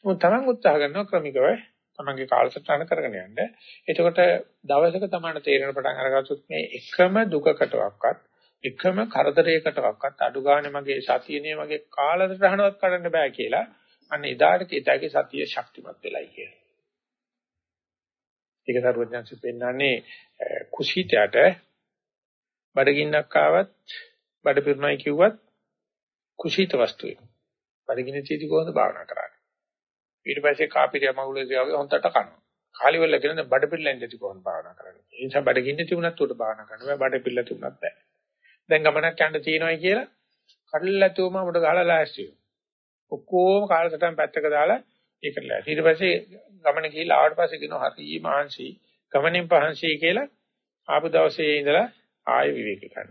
මොකද Taman උත්සාහ කරනවා ක්‍රමිකව තමන්ගේ කාලසටහන කරගෙන යන්න. එතකොට දවසක තමයි තේරෙන පටන් අරගත්තොත් මේ එකම දුකකටවත් එකම කරදරයකටවත් අඩු ගානේ මගේ සතියනේ මගේ කාලසටහනවත් කඩන්න බෑ කියලා අන්න එදාට කීතගේ සතිය ශක්තිමත් වෙලයි කියලා. ඒක සරුවඥාන්සි පෙන්නන්නේ කුසීතයට බඩගින්නක් ආවත් බඩ පිරුණයි කිව්වත් කුසීත වස්තුවේ. බඩගිනි තීටි කොහොමද භාවනා කරන්නේ? ඊට පස්සේ කාපිරිය මගුලේ වගේ හොන්දට කනවා. කාලිවල කියන බඩ පිරලෙන් දෙටි කොහොමද භාවනා කරන්නේ? ඒ නිසා බඩගින්න තිබුණත් උඩ භාවනා කරන්න බෑ බඩ පිරල තිබුණත් බෑ. දැන් ගමනක් යන්න තියෙනවයි කියලා කඩලැතුවම අපිට ගහලා ලෑස්ති ඔක්කොම කාලසටහන් පැත්තක දාලා ඒකට ලෑස්ති. ඊට පස්සේ ගමන ගිහිල්ලා ආවට පස්සේ කියනවා හරි මහන්සි ගමනින් පහන්සි කියලා ආපු දවසේ ඉඳලා ආයෙ විවේක ගන්න.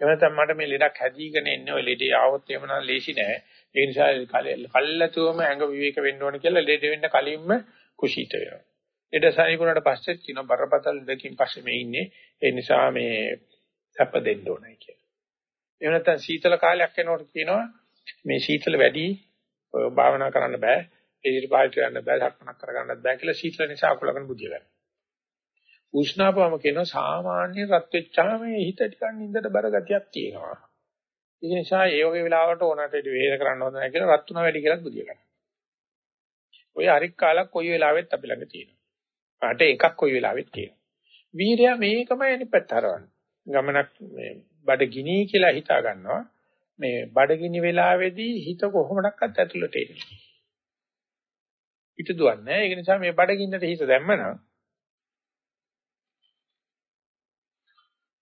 එවනතම මට මේ ලෙඩක් හැදීගෙන ඉන්නේ ඔය ලෙඩේ ආවොත් එහෙම නම් ලේසි නෑ. ඒ නිසා කල්ලාතුවම ඇඟ විවේක වෙන්න ඕන කියලා ලෙඩ වෙන්න කලින්ම කුසීත වෙනවා. ලෙඩ සනීපුණාට පස්සෙත් කියන බරපතල දෙකින් පස්සේ මේ ඉන්නේ. ඒ නිසා මේ සැප දෙන්න ඕනයි කියලා. එහෙම නැත්නම් සීතල කාලයක් එනකොට කියනවා මේ සීතල වැඩි භාවනා කරන්න බෑ. එදිරි පාවිච්චි කරන්න බෑ. සක්මනක් කරගන්නත් බෑ කියලා සීතල නිසා අකුලගෙන බුදිය ගන්න. උෂ්ණාපවම කියන සාමාන්‍ය රත් වෙච්චාම හිත ටිකක් නින්දට බර ගතියක් තියෙනවා. ඒ නිසා ඒ වගේ වෙලාවට ඕනට ඉඳ වේර කරන්න හොඳ නැහැ කියලා රත් තුන වැඩි කියලා බුදිය ගන්න. ඔය අරික් කාලක් කොයි වෙලාවෙත් අපි ළඟ තියෙනවා. පාට එකක් කොයි වෙලාවෙත් තියෙනවා. වීරයා මේකමයි අනිපත් හරවන්නේ. ගමනක් මේ බඩගිනි කියලා හිතා ගන්නවා. මේ බඩගිනි වෙලාවේදී හිත කොහොමඩක්වත් ඇතුළට එන්නේ. හිත දුවන්නේ. ඒක නිසා මේ බඩගින්නට හිත දැම්මනම්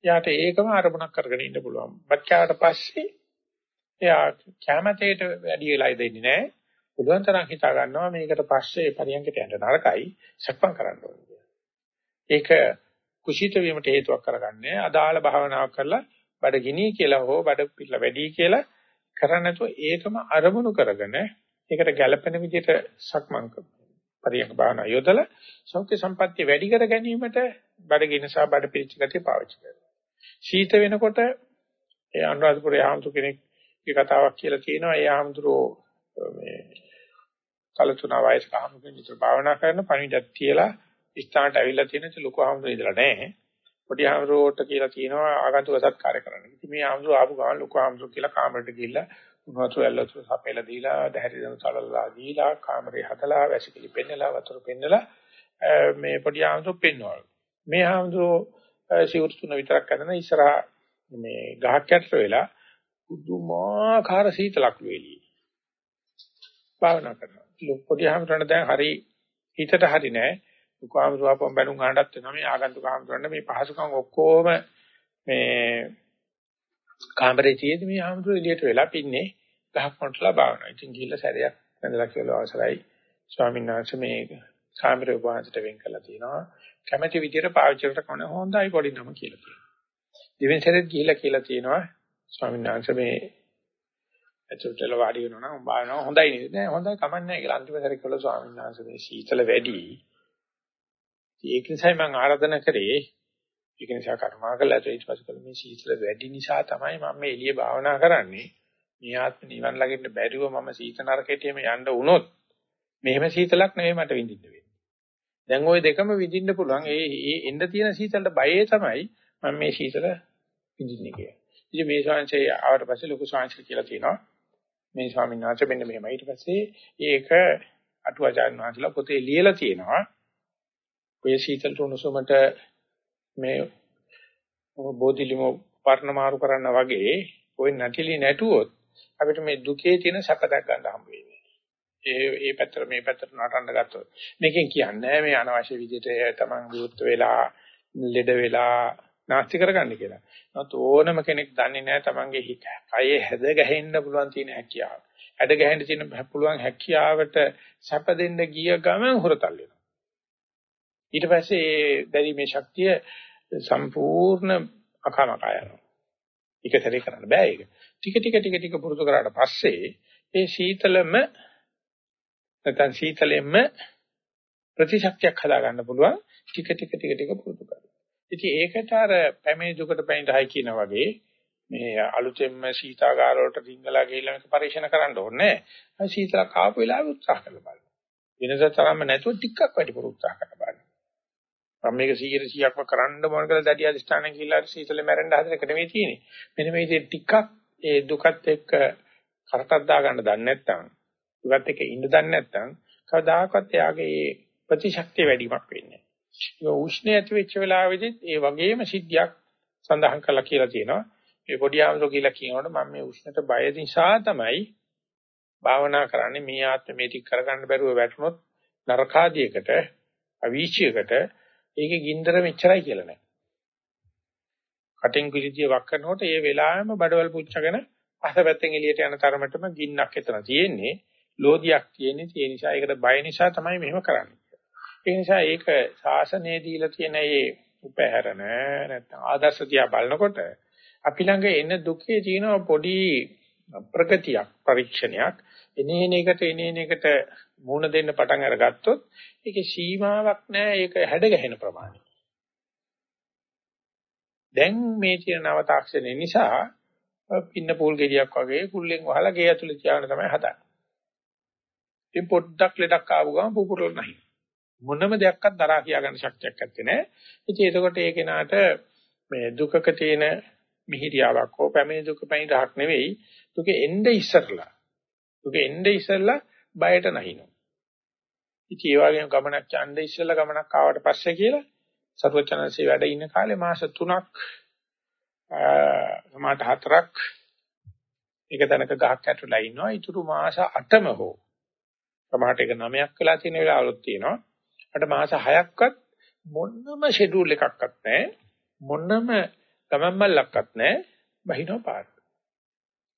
යාට ඒකම අරමුණක් කරගෙන ඉන්න පුළුවන්. බච්චාට පස්සේ එයා කැමැතේට වැඩි වෙලා දෙන්නේ නැහැ. පුළුවන් තරම් හිතා ගන්නවා මේකට පස්සේ පරියන්කට යන්න නරකයි සක්පම් කරන්න ඕනේ ඒක කුසීත වීමට හේතුවක් කරගන්නේ අදාළ භාවනාවක් කරලා බඩගිනි කියලා හෝ බඩ පිළ වැඩි කියලා කරන්නේ නැතුව ඒකම අරමුණු කරගෙන ඒකට ගැළපෙන විදිහට සක්මන් පරියන්ක භාවනා යොදලා සෞඛ්‍ය සම්පත්තිය වැඩි කර ගැනීමට බඩගිනි සහ බඩ පිළිච්ච ගතිය පාවිච්චි කරනවා සීත වෙනකොට ඒ අනුරාධපුරයේ ආමතු කෙනෙක් ඒ කතාවක් කියලා කියනවා ඒ ආමතුරෝ මේ කලතුණා වයසක ආමතුන් විතර භාවනා කරන පණිවිඩක් තියලා ස්ථානට ඇවිල්ලා තියෙන ලොකු ආමතුරු ඉඳලා නැහැ පොඩි ආමතුරුට කියලා කියනවා ආගන්තුක සත්කාරය කරන්න. ඉතින් මේ ආමතුරු ආපු ගමන් ලොකු ආමතුරු කියලා කාමරයට ගිහිල්ලා උන්වහන්සේ ඇල්ලතුරු සපෙලා දීලා දැහැරි දන සලලා දීලා කාමරේ හදලා වැසිකිලි පෙන්නලා වතුර පෙන්නලා මේ පොඩි ආමතුරු පෙන්වවලු. මේ ආමතුරු සිවුරු තුන විතරක් අඳන ඉස්සරහා මේ ගහක් යටට වෙලා පුදුමාකාර සීතලක් වෙලී. භාවනා කරනවා. පොඩි හැමතැන දැන් හරි හිතට හරි නෑ. දුකාම සුවපම් බැනුම් ගන්නත් වෙනවා මේ ආගන්තුක ආමතුරන්න මේ පහසුකම් ඔක්කොම මේ කාමරේ තියෙදි මේ ආමතුරු එළියට වෙලා පින්නේ ගහක් මොටලා භාවනා. ඉතින් ගිහිල්ලා සැරයක් වැඳලා කියලා අවසරයි ස්වාමීන් වහන්සේ මේ කාමරේ උපවාසයට වෙන් කළා තියෙනවා. කැමැති විදිහට පාවිච්චි කරන හොඳයි පොඩි නම කියලා තියෙනවා. දෙවෙනි සැරේත් ගිහිල්ලා කියලා තියෙනවා ස්වාමීන් වහන්සේ මේ ඇතුළටල වාඩි වෙනවා නම් බානවා හොඳයි නේද? නෑ හොඳයි කමන්නේ කියලා අන්තිම සැරේ කළා ස්වාමීන් වහන්සේ මේ සීතල වැඩි. ඒක නිසා මම ආරාධනා කරේ ඒක නිසා කර්මාකල ඊට පස්සේ කළ මේ සීතල වැඩි නිසා තමයි මම මේ එළිය භාවනා කරන්නේ. මේ ආත්ම නිවන් ළඟින්න බැරිව මම සීත නරකයට යන්න වුණොත් මෙහෙම සීතලක් නෙවෙයි මට විඳින්න වෙන්නේ. දැන් ওই දෙකම විඳින්න පුළුවන්. ඒ ඒ එන්න තියෙන සීතලට බයේ තමයි මම මේ සීතල විඳින්නේ කියලා. ඉතින් මේ ශාංශය ආවට පස්සේ ලොකු ශාංශ කියලා කියනවා. මේ ස්වාමීන් වහන්සේ මෙන්න මෙහෙමයි. ඊට පස්සේ ඒක අටුවාචාර්ය වහන්සේලා පොතේ ලියලා තියෙනවා. ඔය සීතල උණුසුමට මේ බෝධිලිම පර්ණමාරු කරන්න වගේ ඔය නැටිලි නැටුවොත් අපිට මේ දුකේ තියෙන සැප දැක් ගන්න හම්බ වෙන්නේ. ඒ ඒ පැත්තට මේ පැත්තට නටන්න ගත්තොත් මේකෙන් කියන්නේ මේ අනවශ්‍ය විදිහට තමන් විවුර්ත වෙලා ලෙඩ වෙලා නාස්ති කරගන්න කියලා. නමුත් ඕනම කෙනෙක් දන්නේ නැහැ තමන්ගේ හිත. කයේ හැද ගැහෙන්න පුළුවන් තියෙන හැකියාව. හැද ගැහෙන්න තියෙන පුළුවන් හැකියාවට සැප දෙන්න ගිය ගමන් හොරතල් වෙනවා. ඊට පස්සේ ඒ දැරීමේ ශක්තිය සම්පූර්ණ අකමකා යනවා. ඒක සැරේ කරන්න බෑ ඒක. ටික ටික ටික ටික පුරුදු කරාට පස්සේ ඒ සීතලම නැත්නම් සීතලෙන්ම ප්‍රතිශක්තියක් හදා ගන්න පුළුවන් ටික ටික ටික ටික පුරුදු කරලා. ඉතින් ඒකට අර පැමිණි දුකට පැමිණිතයි කියන වගේ මේ අලුතෙන්ම සීතාගාර වලට රිංගලා ගිහිල්ලා මේක පරීක්ෂණ කරන්න ඕනේ. අය සීතලක් ආපු වෙලාවෙ උත්සාහ කරලා බලන්න. වෙනස තරම්ම නැතුව ටිකක් වැඩිපුර උත්සාහ කරලා බලන්න. මම මේක 100%ක්ම කරන්න ඕන කියලා දැඩි අධිෂ්ඨානයෙන් ගිහිල්ලා සීතලෙ මැරෙන්න හදන එක නෙමෙයි තියෙන්නේ. මෙන්න මේ ඉතින් ටිකක් ඒ දුකත් එක්ක කරටක් දාගන්න දන්නේ නැත්නම් ඉවත් එක ඉන්න දන්නේ නැත්නම් කවදාකවත් එයාගේ ප්‍රතිශක්තිය වැඩිමක් වෙන්නේ නැහැ. ඒක උෂ්ණය ඇති වෙච්ච වෙලාවෙදිත් ඒ වගේම සිද්ධියක් සඳහන් කරලා කියලා තියෙනවා. මේ පොඩි ආමසෝ කියලා කියනකොට මම මේ උෂ්ණට බය නිසා තමයි භාවනා කරන්නේ මේ ආත්මෙ මේ ටික කරගන්න බැරුව වැටුනොත් නරකාදියකට අවීචයකට ඒකේ ගින්දර මෙච්චරයි කියලා නෑ. කටින් පිළිදිය වක් කරනකොට ඒ වෙලාවෙම බඩවල් පුච්චගෙන පසපැත්තෙන් එළියට යන තරමටම ගින්නක් එතන තියෙන්නේ. ලෝදියක් තියෙන්නේ. ඒ නිසා ඒකට බය නිසා තමයි මෙහෙම කරන්නේ. ඒ නිසා ඒක ශාසනයේ දීලා තියෙන මේ උපහැරන නැත්නම් ආදර්ශ තියා බලනකොට අපි ළඟ එන දුකේ තියෙන පොඩි ප්‍රගතියක් පරීක්ෂණයක් එනේන එකට එනේන එකට මුණ දෙන්න පටන් අරගත්තොත් ඒකේ සීමාවක් නැහැ ඒක හැඩ ගැහෙන ප්‍රමාණය. දැන් මේ තියෙන නව තාක්ෂණය නිසා පින්න පූල් ගෙඩියක් වගේ කුල්ලෙන් වහලා ගේ ඇතුලේ තියාගෙන තමයි හදන්නේ. ඉතින් පොඩ්ඩක් ලෙඩක් ආව ගමන් පුපුරල නැහැ. මොනම දෙයක්වත් දරා කියා ගන්න ශක්තියක් නැත්තේ නෑ. ඉතින් එතකොට ඒ කෙනාට මේ දුකක තියෙන මිහිරියාවක් හෝ පැමිණි දුක පැමිණි රහක් නෙවෙයි. දුකේ එnde ඉස්සරලා. දුකේ එnde ඉස්සරලා බයට නැහිනවා. ඉතින් ඒ වගේම ගමනක් යන්න ඉස්සෙල්ලා ගමනක් ආවට පස්සේ කියලා සර්වචනන්සේ වැඩ ඉන්න කාලේ මාස 3ක් සමාත හතරක් එක තැනක ගහක් ඇතුළේ ඉන්නවා. ඊටු මාස 8ම හෝ සමහරට එක 9ක් වෙලා තියෙන වෙලාවලුත් තියෙනවා. අට මාස 6ක්වත් මොනම ෂෙඩියුල් එකක්වත් නැහැ. මොනම ගමන් මල්ලක්වත් නැහැ. බහිනව පාර.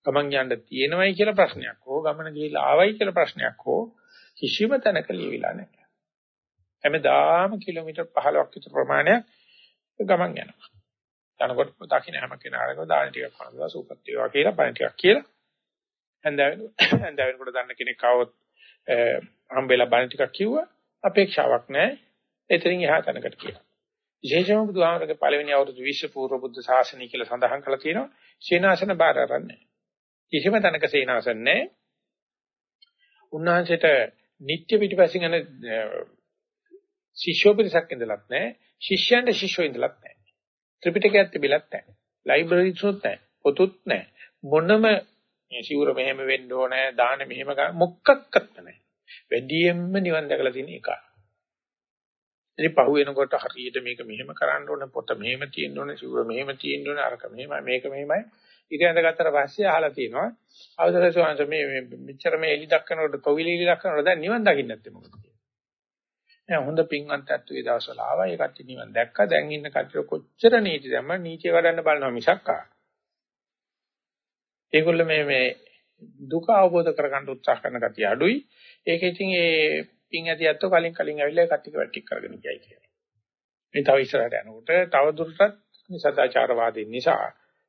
ගමන් යන්න තියෙනවයි කියලා ප්‍රශ්නයක් හෝ ගමන ගිහිල්ලා ආවයි කියලා ප්‍රශ්නයක් හෝ කිසිම තැනක ලියවිලා නැහැ. හැමදාම කිලෝමීටර් 15ක් විතර ප්‍රමාණයක් ගමන් යනවා. යනකොට දකින්න හැම කෙනාටම දාන ටිකක් කනවා සූපත් වේවා කියලා බණ ටිකක් කියලා. හන්දාවෙන හන්දාවෙනකොට දන්න කෙනෙක් ආවොත් හම්බෙලා බණ ටිකක් කිව්වා අපේක්ෂාවක් නැහැ. එතනින් එහා තැනකට කියලා. විශේෂම බුදුහාමරගේ පළවෙනි අවුරුදු විශ්ව පූර්ව බුද්ධ ශාසනය කියලා සඳහන් කරලා තියෙනවා. සේනාසන බාර අරන්නේ. කිසිම තැනක සේනාසන නැහැ. උන්වහන්සේට නිත්‍ය පිටිපසින් යන ශිෂ්‍යෝපදේශක් ඉඳලත් නැහැ. ශිෂ්‍යයන්ට ශිෂ්‍යෝ ඉඳලත් නැහැ. ත්‍රිපිටකයක් තිබිලත් නැහැ. ලයිබ්‍රරිස්ුත් නැහැ. පොතුත් නැහැ. මොනම මේ සිවුර මෙහෙම වෙන්න ඕනේ, දාන මෙහෙම ගන්න මොකක්වත් නැහැ. වැඩියෙන්ම නිවන් දැකලා තියෙන එක. ඉතින් පහු වෙනකොට හරියට මේක මෙහෙම කරන්න ඕනේ, පොත මෙහෙම තියෙන්න ඕනේ, සිවුර මෙහෙම තියෙන්න ඕනේ, අරක මෙහෙමයි, මේක මෙහෙමයි. ඊට ඇඳගත්තට පස්සේ අහලා තියෙනවා. අවසර ස්වාමීන් මේ මෙච්චර මේ එලි දක්වනකොට, තොවිලි එලි දක්වනකොට දැන් නිවන් දකින්න නැත්තේ මොකද කියලා. නෑ හොඳ පින්වන්ත ඇත්තේ දවස්වල ආවා. ඒ කට්ටිය නිවන් දැක්කා. දැන් ඉන්න කට්ටිය කොච්චර නීති දැම්ම නීතිය වඩන්න බලනවා මිසක් ආ. ඒගොල්ලෝ මේ මේ දුක අවබෝධ කරගන්න උත්සාහ කරන කතිය අඩුයි. ඒක ඉතින් ඒ පින් ඇති ඇත්තෝ කලින් කලින් ඇවිල්ලා කට්ටික වැටික් කරගෙන ගියයි කියලා. මේ තව ඉස්සරහට යනකොට තව දුරටත් සදාචාරවාදීන් නිසා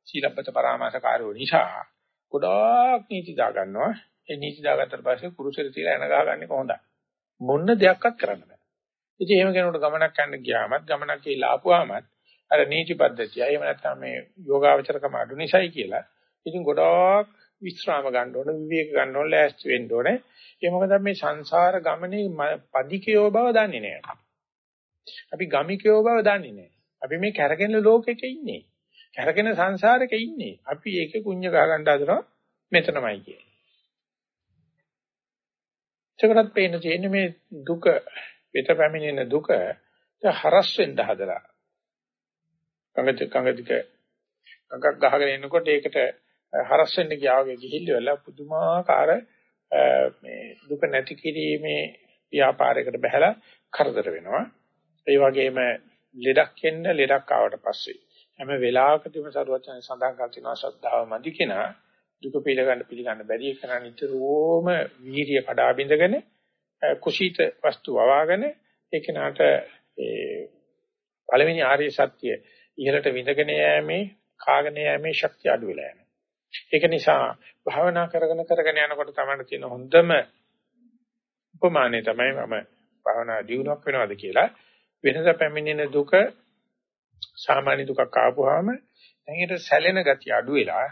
සීලබ්බත පරාමාසකාරයෝ නිසා ගොඩාක් නීති දා ගන්නවා. ඒ නීති දාගත්තට පස්සේ කුරුසෙට තියලා එන ගහගන්නේ කොහොඳයි. මොන්න දෙයක්වත් කරන්න බෑ. ඉතින් එහෙම කෙනෙකුට ගමනක් යන්න ගියාමත් ගමනක් කියලා ආපුවාමත් අර නීති පද්ධතිය එහෙම නැත්නම් මේ යෝගාවචරකම අඩු නිසායි කියලා ඉතින් ගොඩාක් විශ්‍රාම ගන්න ඕන විවේක ගන්න ඕන ලෑස්ති වෙන්න ඕනේ ඒ මොකද මේ සංසාර ගමනේ පදිකයෝ බව දන්නේ නැහැ. අපි ගමිකයෝ බව දන්නේ නැහැ. අපි මේ කැරගෙන ලෝකෙක ඉන්නේ. කැරගෙන සංසාරෙක ඉන්නේ. අපි ඒකේ කුඤ්ඤ ගහ ගන්න හදනවා මෙතනමයි කියන්නේ. ඒකටත් පේන තියෙන්නේ මේ දුක, පිට පැමිණෙන දුක හරස් වෙන්න හදලා. කංගද කංගදික කංගක් ගහගෙන එනකොට ඒකට හරස් වෙන්න ගියා වගේ ගිහිල්ලා පුදුමාකාර මේ දුක නැති කිරීමේ ව්‍යාපාරයකට බහැලා කරදර වෙනවා. ඒ වගේම ලෙඩක් එන්න ලෙඩක් ආවට පස්සේ හැම වෙලාවකදීම සරුවචන සඳහන් කර තිනවා ශ්‍රද්ධාව මදි කෙනා දුක පිළිගන්න පිළිගන්න බැරි කෙනා නිතරම වීර්ය කඩා බිඳගෙන කුසීත වස්තු වවාගෙන ඒ කෙනාට ඒ පළවෙනි ආර්ය සත්‍ය ඉහළට විඳගෙන යෑමේ කාගෙන යෑමේ ශක්තිය අඩු වෙලා යනවා. ඒක නිසා භාවනා කරගෙන කරගෙන යනකොට තමයි තියෙන හොඳම උපමානය තමයි මම භාවනා දියුණුවක් වෙනවද කියලා. වෙනද පැමිණෙන දුක සාමාන්‍ය දුකක් ආපුවාම දැන් ඊට සැලෙන ගතිය අඩු වෙලා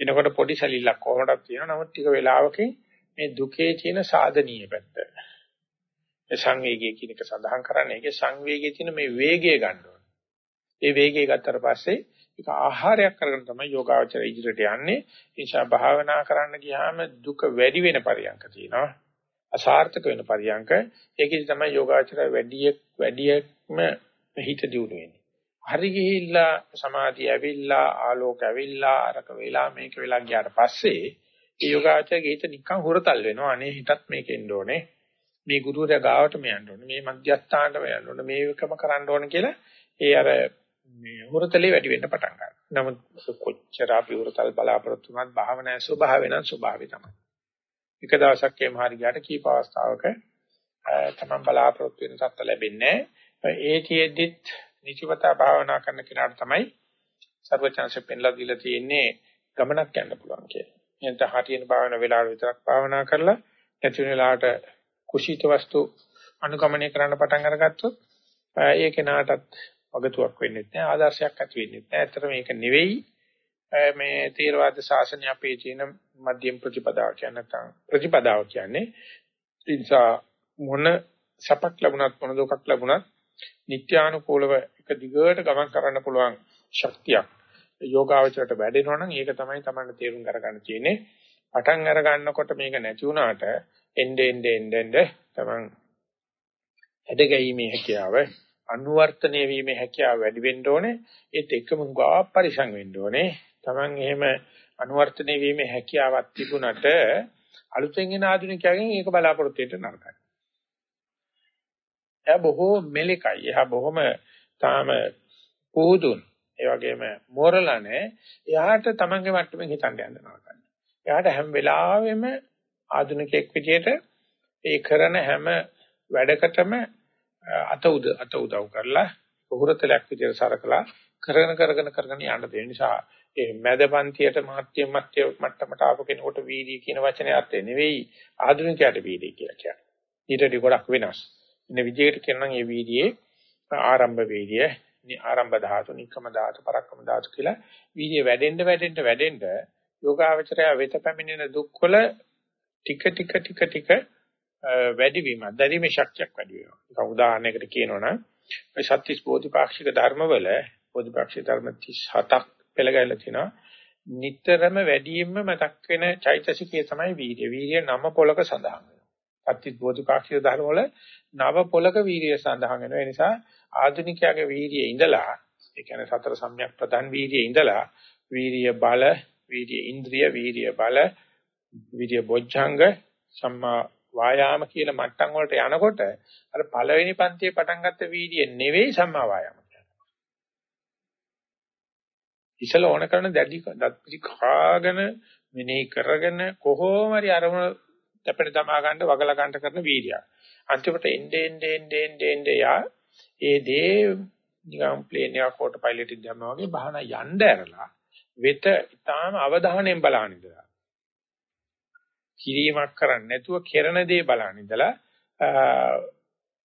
එනකොට පොඩි සැලිල්ලක් කොහොමදක් තියෙනවා. නමුත් ටික වෙලාවකින් මේ දුකේ තියෙන සාධනීය පැත්ත. ඒ සංවේගය කියන එක සඳහන් කරන්නේ ඒකේ සංවේගයේ තියෙන මේ වේගය ගන්න ඕනේ. ඒ වේගය ගත්තට පස්සේ ඒක ආහාරයක් කරගෙන තමයි යෝගාවචර ඉදිරියට යන්නේ. ඒ නිසා භාවනා කරන්න ගියාම දුක වැඩි වෙන පරියන්ක තියෙනවා. අසාර්ථක වෙන පරියන්ක. ඒකෙදි තමයි යෝගාවචර වැඩි වැඩියක්ම හිත දියුණු වෙන්නේ. හරි ගිහිල්ලා සමාධිය ඇවිල්ලා ආලෝක ඇවිල්ලා අරක වෙලා මේක වෙලා ගියාට පස්සේ ඒ යෝගාචරයේ හිත නිකන් හුරතල් වෙනවා. අනේ හිතත් මේකෙන්න ඕනේ. මේ ගුරුවරයා ගාවට මෙයන්න ඕනේ. මේ මධ්‍යස්ථානට මෙයන්න ඕනේ. මේකම කරන්න ඕනේ කියලා ඒ අර මේ හුරතලේ වැඩි වෙන්න පටන් ගන්නවා. නමුත් කොච්චර අපි හුරතල් බලාපොරොත්තු වුණත් භාවනාවේ ස්වභාවය නම් ස්වභාවය තමයි. එක දවසක් එම් හරි ගියාට කීප අවස්ථාවක තමයි බලාපොරොත්තු වෙන සත්‍ය ලැබෙන්නේ. ඒතිෙද්දිත් නිචිවතා භාවනා කරන කෙනාට තමයි සර්වචන්සේ පෙන්ලා දීලා තියෙන්නේ ගමනක් යන්න පුළුවන් කියලා. එතන හටියන භාවන වෙලාවට විතරක් භාවනා කරලා නැති වෙලාවට කුසීත වස්තු අනුගමනය කරන්න පටන් අරගත්තොත් ඒ කෙනාටත් වගතුවක් වෙන්නේ නැහැ ආදර්ශයක් ඇති වෙන්නේ නැහැ. ඇත්තට මේක නෙවෙයි මේ තේරවාද ශාසනය අපේ තියෙන මධ්‍යම ප්‍රතිපදාව කියන්නේ නැත්නම් ප්‍රතිපදාව කියන්නේ ඉන්සා මොන සපක් ලැබුණත් මොන දුකක් ලැබුණත් නිත්‍යානුකූලව එක දිගට ගමන් කරන්න පුළුවන් ශක්තියක් යෝගාවචරයට වැඩෙනවා නම් ඒක තමයි Tamanne තේරුම් අරගන්න තියෙන්නේ. පටන් අර ගන්නකොට මේක නැති වුණාට එnde ende ende ende Taman හැදගැීමේ හැකියාව අනුවර්තනය වීමේ හැකියාව වැඩි වෙන්න ඕනේ. ඒත් එකම ගා පරිසං වෙන්න ඕනේ. Taman එහෙම අනුවර්තනය වීමේ හැකියාවක් තිබුණට අලුතෙන් එන ආධුනිකයන්ගෙන් ඒක බලාපොරොත්තු වෙන්න නරකයි. එයා බොහෝ මෙලෙකයි. එයා බොහොම තාම පූදුන්. ඒ වගේම මෝරලා නැහැ. එයාට තමන්ගේ මට්ටමින් හිතන්න යන්න නරකයි. එයාට හැම වෙලාවෙම ආධුනිකයෙක් විදියට ඒ කරන හැම වැඩකටම අත උද අත උදව් කරලා උහුරතලයක් විදියට සරකලා කරගෙන කරගෙන කරගෙන යන්න දෙන නිසා ඒ මැදපන්තියට මහත්ය මත්ය මට්ටමට ආපු කෙනෙකුට වීර්ය කියන වචනේ අර්ථය නෙවෙයි ආධුනිකයට වීර්ය කියලා කියන්නේ. ඊට ගොඩක් වෙනස්. ඉන්න විදියට කියනනම් මේ වීර්යයේ ආරම්භ වීර්ය, ආරම්භ ධාතු, නික්කම ධාතු, පරක්කම ධාතු කියලා වීර්ය වැඩෙන්න වැඩෙන්න වැඩෙන්න යෝගාවචරය වෙත පැමිණෙන දුක්වල ටික ටික ටික ටික වැඩි වීම, දැරීමේ ශක්තියක් වැඩි වෙනවා. ඒක උදාහරණයකට කියනවනම් මේ සත්‍තිස් බෝධිපාක්ෂික ධර්මවල බෝධිපාක්ෂික ධර්ම 37ක් පෙළගැලලා තිනවා. නිතරම වැඩියෙන්ම මතක් වෙන චෛතසිකය තමයි වීර්ය. වීර්ය නම පොලක සඳහන් වෙනවා. සත්‍තිස් බෝධිපාක්ෂික ධර්ම වල නව පොලක වීර්ය සඳහන් වෙනවා. ඒ නිසා ආධුනිකයාගේ වීර්යයේ ඉඳලා ඒ කියන්නේ සතර සම්‍යක් ප්‍රධාන වීර්යයේ ඉඳලා වීර්ය බල, වීර්ය ඉන්ද්‍රිය, වීර්ය බල, වීර්ය බොජ්ජංග සම්මා වායාම කියන මට්ටම් වලට යනකොට අර පළවෙනි පන්තියේ පටන් ගත්ත වීර්ය නෙවෙයි සම්මා වායාම කියන්නේ. ඉසල ඕන කරන දැඩි දත්පිලි කාගෙන මෙනෙහි කරගෙන කොහොම හරි අරමුණ තැපෙන තමා ගන්න වගලා ගන්න කරන වීර්යය. අන්තිමට එnde ende ende ende ende යා ඒ දේ නිකම් ප්ලේන් එකක් ඕටෝ පයිලට් එකක් දැම්මා වගේ බහන යන්න ඇරලා වෙත ඊටාම අවධානයෙන් බලන ඉඳලා කිරීමක් කරන්නේ නැතුව කෙරණ දේ බලන ඉඳලා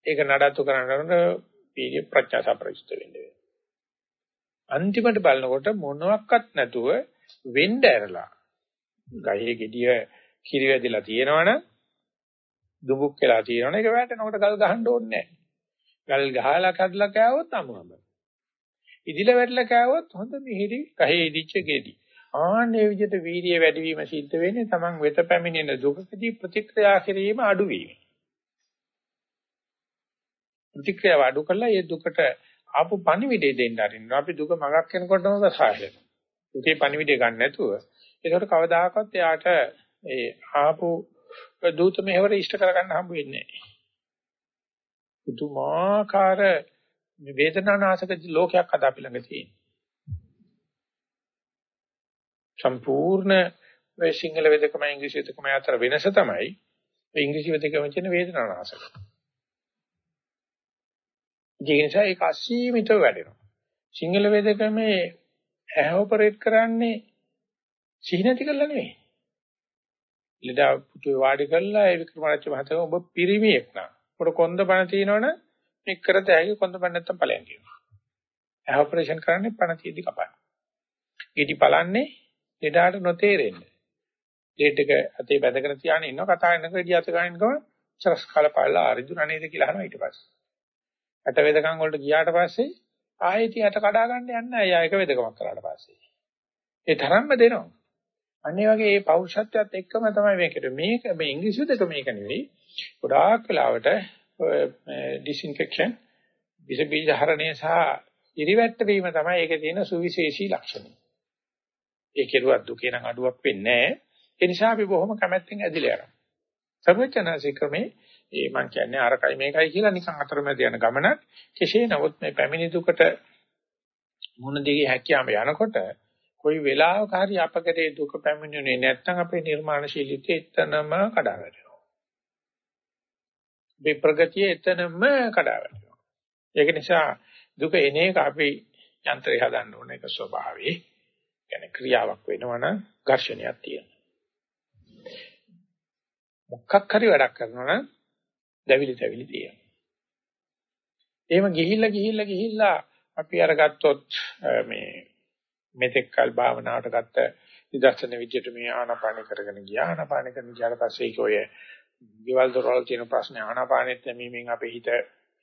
ඒක නඩත්තු කරනකොට පීගේ ප්‍රඥා සම්ප්‍රයුක්ත වෙන්නේ. අන්තිමට බලනකොට මොනවත් නැතුව වෙන්න ඇරලා ගහේ gediya කිරි වැදිලා තියෙනවනම් දුබුක් වෙලා තියෙනවනේ ඒක වැටෙනකොට ගල් ගහන්න ඕනේ නැහැ. ගල් ගහලා කඩලා කෑවොත් අමුහම. ඉදිලා වැටලා කෑවොත් හොඳ මිහිරි ගහේ ඉදිච්ච ගෙඩි. ආන්නේ විදිහට වීර්යය වැඩිවීම සිද්ධ වෙන්නේ Taman වෙත පැමිණෙන දුකකදී ප්‍රතික්‍රියා කිරීම අඩු වීම. ප්‍රතික්‍රියාව අඩු කළා ඒ දුකට ආපු පණිවිඩය දෙන්න අරින්නවා. අපි දුක මගක් වෙනකොටම සාහය. දුකේ පණිවිඩය ගන්න නැතුව ඒකට කවදාකවත් එයාට ඒ ආපු දූත මෙහෙවර ඉෂ්ට කරගන්න හම්බ වෙන්නේ නැහැ. පුදුමාකාර වේදනානාශක ලෝකයක් අද අපි ළඟ තියෙනවා. සම්පූර්ණ මේ සිංහල වේදකම ඉංග්‍රීසි වේදකම අතර වෙනස තමයි මේ ඉංග්‍රීසි වේදකම කියන වේදනානාශක. ඒ නිසා ඒක අසීමිතව වැඩෙනවා. සිංහල වේදකමේ ඇහ ඔපරේට් කරන්නේ සිහිනති කරලා නෙවෙයි. ලෙඩා පුතුේ වාඩි කරලා ඒ වික්‍රමරච්ච මහත්තයා ඔබ පිරිමියෙක් නා. ඔබ කොන්ද බණ තිනවනේ මේක කරත හැකි කොන්ද බණ නැත්තම් ඵලයන් කියනවා. ඇහ ඔපරේෂන් කරන්නේ පණ තියදි කපන්න. ඊටි බලන්නේ ලෙඩාට නොතේරෙන්න. ලෙඩ එක අතේ බැඳගෙන තියාගෙන ඉන්නවා කතා කරනකොට ඉඩි අත ගන්න ගමන් චරස් කාල පාලා අරිදුනා නේද කියලා අහනවා ඊට පස්සේ. ඇට වේදකම් වලට ගියාට පස්සේ ආයෙත් යට කඩා ගන්න යන්නේ නැහැ. යා එක වේදකමක් කරාට පස්සේ. ඒ තරම්ම දෙනවා. අනිත් වගේ මේ පෞරුෂත්වයත් එක්කම තමයි මේකට මේක මේ ඉංග්‍රීසි දෙක මේක නෙවෙයි. ගොඩාක් වෙලාවට ඩිස්ඉන්ෆෙක්ෂන් විස බීජ හරණය සහ ඉරිවැට්ට වීම තමයි ඒකේ තියෙන සුවිශේෂී ලක්ෂණය. ඒ කෙරුවත් දුකේ නම් අඩුවක් වෙන්නේ නැහැ. ඒ නිසා අපි බොහොම කැමැත්තෙන් ඇදිලා යනවා. සර්වචනසේ ක්‍රමේ ඒ මං කියන්නේ අරකයි මේකයි කියලා නිකන් අතරමැද යන ගමනක් කෙසේ නමුත් මේ පැමිණි දුකට මොන දෙයේ හැකියාව යනකොට කොයි වෙලාවක හරි අපකටේ දුක පැමිණෙන්නේ නැත්නම් අපේ නිර්මාණශීලීත්වය එතනම කඩා වැටෙනවා. මේ ප්‍රගතිය එතනම කඩා වැටෙනවා. ඒක නිසා දුක එන එක අපි යන්ත්‍රය හදන්න ඕන එක ස්වභාවයි. කියන්නේ ක්‍රියාවක් වෙනවනම් ඝර්ෂණයක් තියෙනවා. මොකක් හරි වැඩක් කරනවා නම් දැවිලි දැවිලි තියෙනවා. එහෙම ගිහිල්ලා ගිහිල්ලා ගිහිල්ලා අපි අරගත්තොත් මේ මෙතෙක් කල් භාවනාවට ගත්ත නිදර්ශන විදියට මේ ආනාපාන කරගෙන ගියා ආනාපාන කරන ගියාට පස්සේ ඒක ඔය ගෙවල් දොරවල් තියෙන ප්‍රශ්නේ ආනාපානෙත් නැමීමෙන් අපේ හිත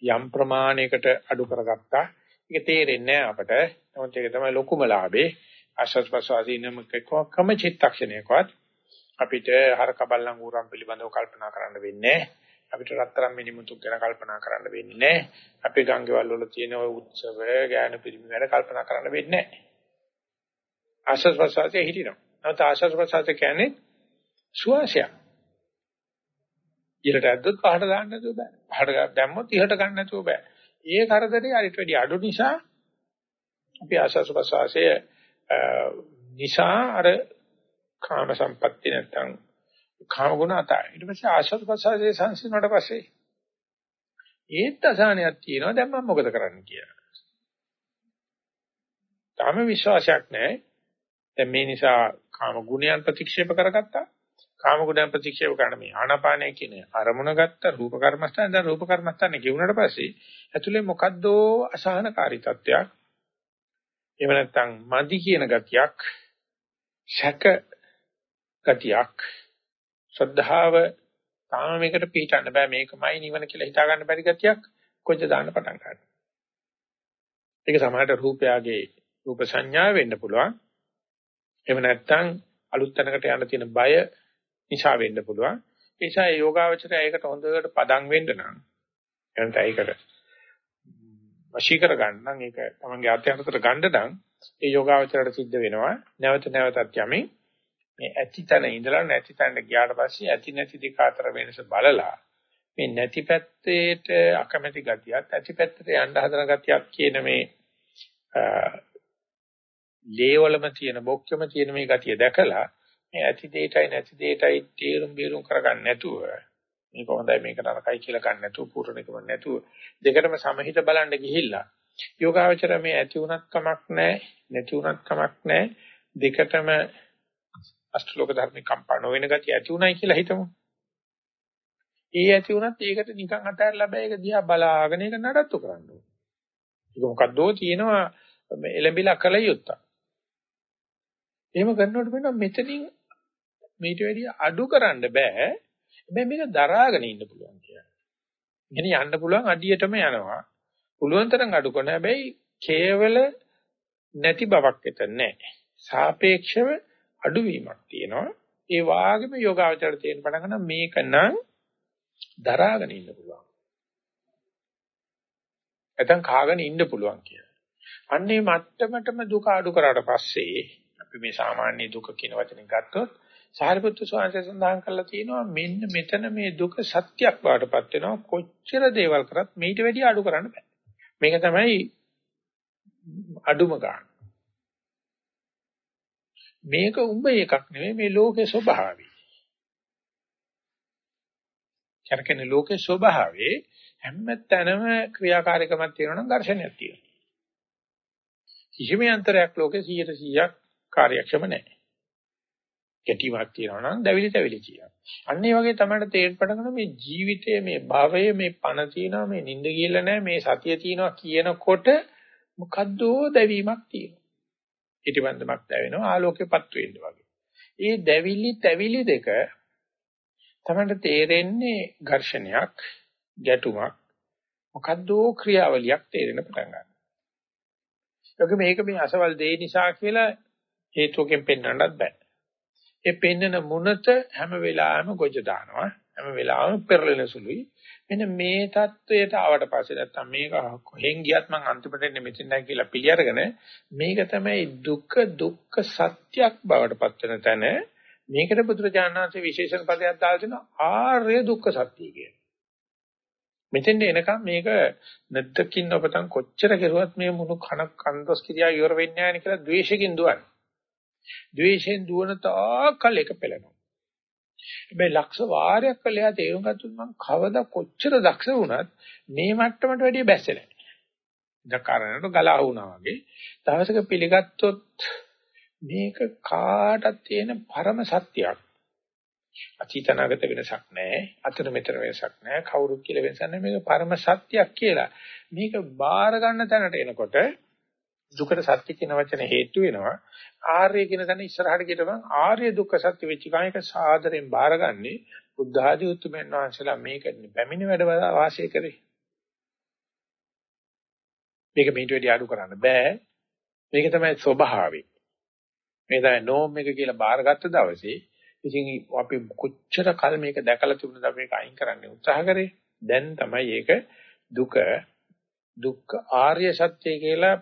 යම් ප්‍රමාණයකට අඩු කරගත්තා ඒක තේරෙන්නේ නැහැ අපට නමුත් ඒක තමයි ලොකුම ලාභේ ආශස් ප්‍රසවාසීනම කම චිත්තක්ෂණයකවත් අපිට හරක බල්ලන් ඌරන් පිළිබඳව කල්පනා කරන්න වෙන්නේ අපිට රත්තරන් මිනිමුතුක් ගැන කල්පනා කරන්න වෙන්නේ නැහැ. අපේ ගංගේවල් වල තියෙන ඔය උත්සව, ගාන පිළිමි ගැන කල්පනා කරන්න වෙන්නේ නැහැ. ආශස් ප්‍රසවාසයේ හිටිනවා. නැවත ආශස් ප්‍රසවාසය කියන්නේ සුවාසය. ඉහළට ඇද්දොත් පහට දාන්න නැතුව බෑ. පහට දැම්මොත් ඉහළට ගන්න නැතුව බෑ. ඒ කරදරේ අරිට වැඩි අඩු නිසා අපි ආශස් ප්‍රසවාසය නිසා අර කාම සම්පatti නැත්තම් කාම ගුණ අතයි. ඊට පස්සේ ආශස් ප්‍රසවාසයේ සංසිඳුණාට පස්සේ ඒත් අසහනයක් තියෙනවා දැන් මම මොකද කරන්න කියලා. තාම විශ්වාසයක් නැහැ. දැන් මේ නිසා කාම ගුණයන් ප්‍රතික්ෂේප කරගත්තා. කාම ගුණයන් ප්‍රතික්ෂේප කරන මේ ආනාපානය කියන අරමුණ ගත්ත රූප කර්මස්ථාන දැන් රූප කර්මස්ථානේ ගෙවුනට පස්සේ ඇතුලේ මොකද්ද අසහනකාරී තත්වයක්. එහෙම නැත්නම් මදි කියන ගතියක්, ශක ගතියක්, ශ්‍රද්ධාව තාම මේකට පිටින්න බෑ මේකමයි නිවන කියලා හිතා ගන්න බැරි ගතියක් කොච්චර දාන්න පටන් ගන්නවා. ඒක සමහරට රූපයගේ රූප සංඥා වෙන්න පුළුවන්. එහෙම නැත්නම් අලුත් තැනකට යන්න තියෙන බය නිසා වෙන්න පුළුවන්. ඒ නිසා ඒ යෝගාවචරය ඒකට හොඳට පදම් වෙන්න නම් එනට ඒකට වශී කර ගන්න නම් ඒක තමන්ගේ අත්‍යන්තතර ගන්න නම් ඒ යෝගාවචරයට සිද්ධ වෙනවා. නැවත නැවතත් යමින් මේ ඇතිතන ඉඳලා නැතිතනට ගියාට පස්සේ ඇති නැති දෙක අතර වෙනස බලලා මේ නැති පැත්තේට අකමැති ගතියත් ඇති පැත්තට යන්න හදන ගතියක් කියන මේ ලේවලම තියෙන බොක්කම තියෙන මේ ගතිය දැකලා මේ ඇති දෙයටයි නැති දෙයටයි තීරුම් බීරුම් කරගන්න නැතුව මේක හොඳයි මේක නරකයි කියලා ගන්න නැතුව පුරණකම නැතුව දෙකටම සමහිත බලන්න ගිහිල්ලා යෝගාවචර මේ ඇති උනත් කමක් නැහැ නැති උනත් කමක් නැහැ දෙකටම අෂ්ටලෝක ධර්මේ කම්පා නොවන ගතිය ඇති උනායි කියලා හිතමු. ඒ ඇති උනත් ඒකට නිකන් අතහැරලා බෑ ඒක දිහා බලාගෙන ඒක නඩත්තු කරන්න ඕනේ. ඒක මොකද්දෝ තියෙනවා එළඹිලා කල යුත්තක්. එහෙම කරනකොට වෙනවා මෙතනින් මේට වැඩිය අඩු කරන්න බෑ. හැබැයි මේක දරාගෙන ඉන්න පුළුවන් කියලා. ඉගෙන යන්න පුළුවන් අඩියටම යනවා. පුළුවන් තරම් අඩු කරන හැබැයි කේවල නැති බවක් එතන නැහැ. සාපේක්ෂව අඩුවීමක් තියෙනවා. ඒ වාගේම යෝගාවචර තියෙන පණ ගන්න මේක නම් දරාගෙන ඉන්න පුළුවන්. නැත්නම් කාගෙන ඉන්න පුළුවන් කියලා. අන්නේ මට්ටමටම දුක අඩු කරාට පස්සේ අපි මේ සාමාන්‍ය දුක කියන වචනේ ගත්තොත් සාරිපුත්තු ස්වාමීන් සඳහන් කරලා තියෙනවා මෙන්න මෙතන මේ දුක සත්‍යක් බවටපත් වෙනවා කොච්චර දේවල් කරත් මේට වැඩිය අඩු කරන්න බෑ. මේක තමයි අඩුම ගන්න. මේක උඹ එකක් නෙවෙයි මේ ලෝකේ ස්වභාවය. කරකෙන ලෝකේ ස්වභාවයේ හැම තැනම ක්‍රියාකාරීකමක් තියෙනවා නම් ඝර්ෂණයක් තියෙනවා. කිසිම යන්ත්‍රයක් ලෝකේ 100%ක් කාර්යක්ෂම නැහැ. කැටිවක් තියෙනවා නම් දැවිලි තැවිලි කියනවා. අන්න ඒ වගේ තමයි තේරුම් පටන් මේ ජීවිතයේ මේ භවය මේ පණ තියෙනවා මේ නිින්ද කියලා නැහැ මේ සතිය තියෙනවා කියනකොට මොකද්දෝ දැවීමක් තියෙනවා. ඉටිබන්දමක් දැවෙනවා ආලෝකෙපත් වෙන්න වගේ. ඒ දැවිලි තැවිලි දෙක තමයි තේරෙන්නේ ඝර්ෂණයක් ගැටුමක් මොකද්දෝ ක්‍රියාවලියක් තේරෙන පටන් ගන්නවා. ඒක මේක මේ අසවල් දෙය නිසා කියලා හේතුවකින් පෙන්වන්නත් බෑ. ඒ පෙන්නන මුනත හැම වෙලාවෙම ගොජ දානවා. හැම වෙලාවෙම පෙරලෙන සුළුයි. මෙන්න මේ தത്വයට ආවට පස්සේ නැත්තම් මේක කොහෙන් ගියත් මං අන්තිමට එන්නේ මෙතෙන්දයි කියලා පිළි අරගෙන මේක තමයි දුක දුක්ඛ සත්‍යක් බවට පත් වෙන තැන මේකට බුදුරජාණන්සේ විශේෂණ පදයක් දාලා තිනවා ආර්ය දුක්ඛ සත්‍ය කියන. මෙතෙන්ද එනකම් මේක නැත්තකින් ඔබතන් කොච්චර කෙරුවත් මේ මුණු කන කන්දස් කිරියා ඉවර වෙන්නේ නැහැ කියලා ද්වේෂකින් දුවන්නේ. ද්වේෂයෙන් දුවන තාක්කල් එක පෙළෙනවා. හැබැයි ලක්ෂ වාරයක් කළා තේරුම් ගත්තොත් මම කවදා කොච්චර දක්ෂ වුණත් මේ මට්ටමට වැඩිය බැස්සේ නැහැ. දකරනට ගලා වුණා වගේ දවසක පිළිගත්තොත් මේක කාටත් තියෙන පරම සත්‍යයක්. අතීතනාගත වෙනසක් නැහැ. අතන මෙතන වෙනසක් නැහැ. කවුරුත් කියලා වෙනසක් නැහැ. මේක පරම සත්‍යයක් කියලා. මේක බාර ගන්න තැනට එනකොට දුකට සත්‍ය කියන වචනේ හේතු වෙනවා. ආර්ය කියන තැන ඉස්සරහට ගියම ආර්ය දුක්ඛ සත්‍ය වෙච්ච කායක සාදරෙන් බාරගන්නේ බුද්ධ ආදී උතුම්යන් වහන්සේලා මේක පැමිණි වැඩ වාසය කරේ. මේක මේට වැඩි අඩු කරන්න බෑ. මේක තමයි ස්වභාවය. මේ තමයි නෝම් එක කියලා බාරගත්ත දවසේ ඉතින් අපි කොච්චර කල් මේක දැකලා තිබුණද අපි මේක අයින් කරන්න උත්සාහ කරේ. දැන් තමයි ඒක දුක දුක්ඛ ආර්ය සත්‍ය කියලා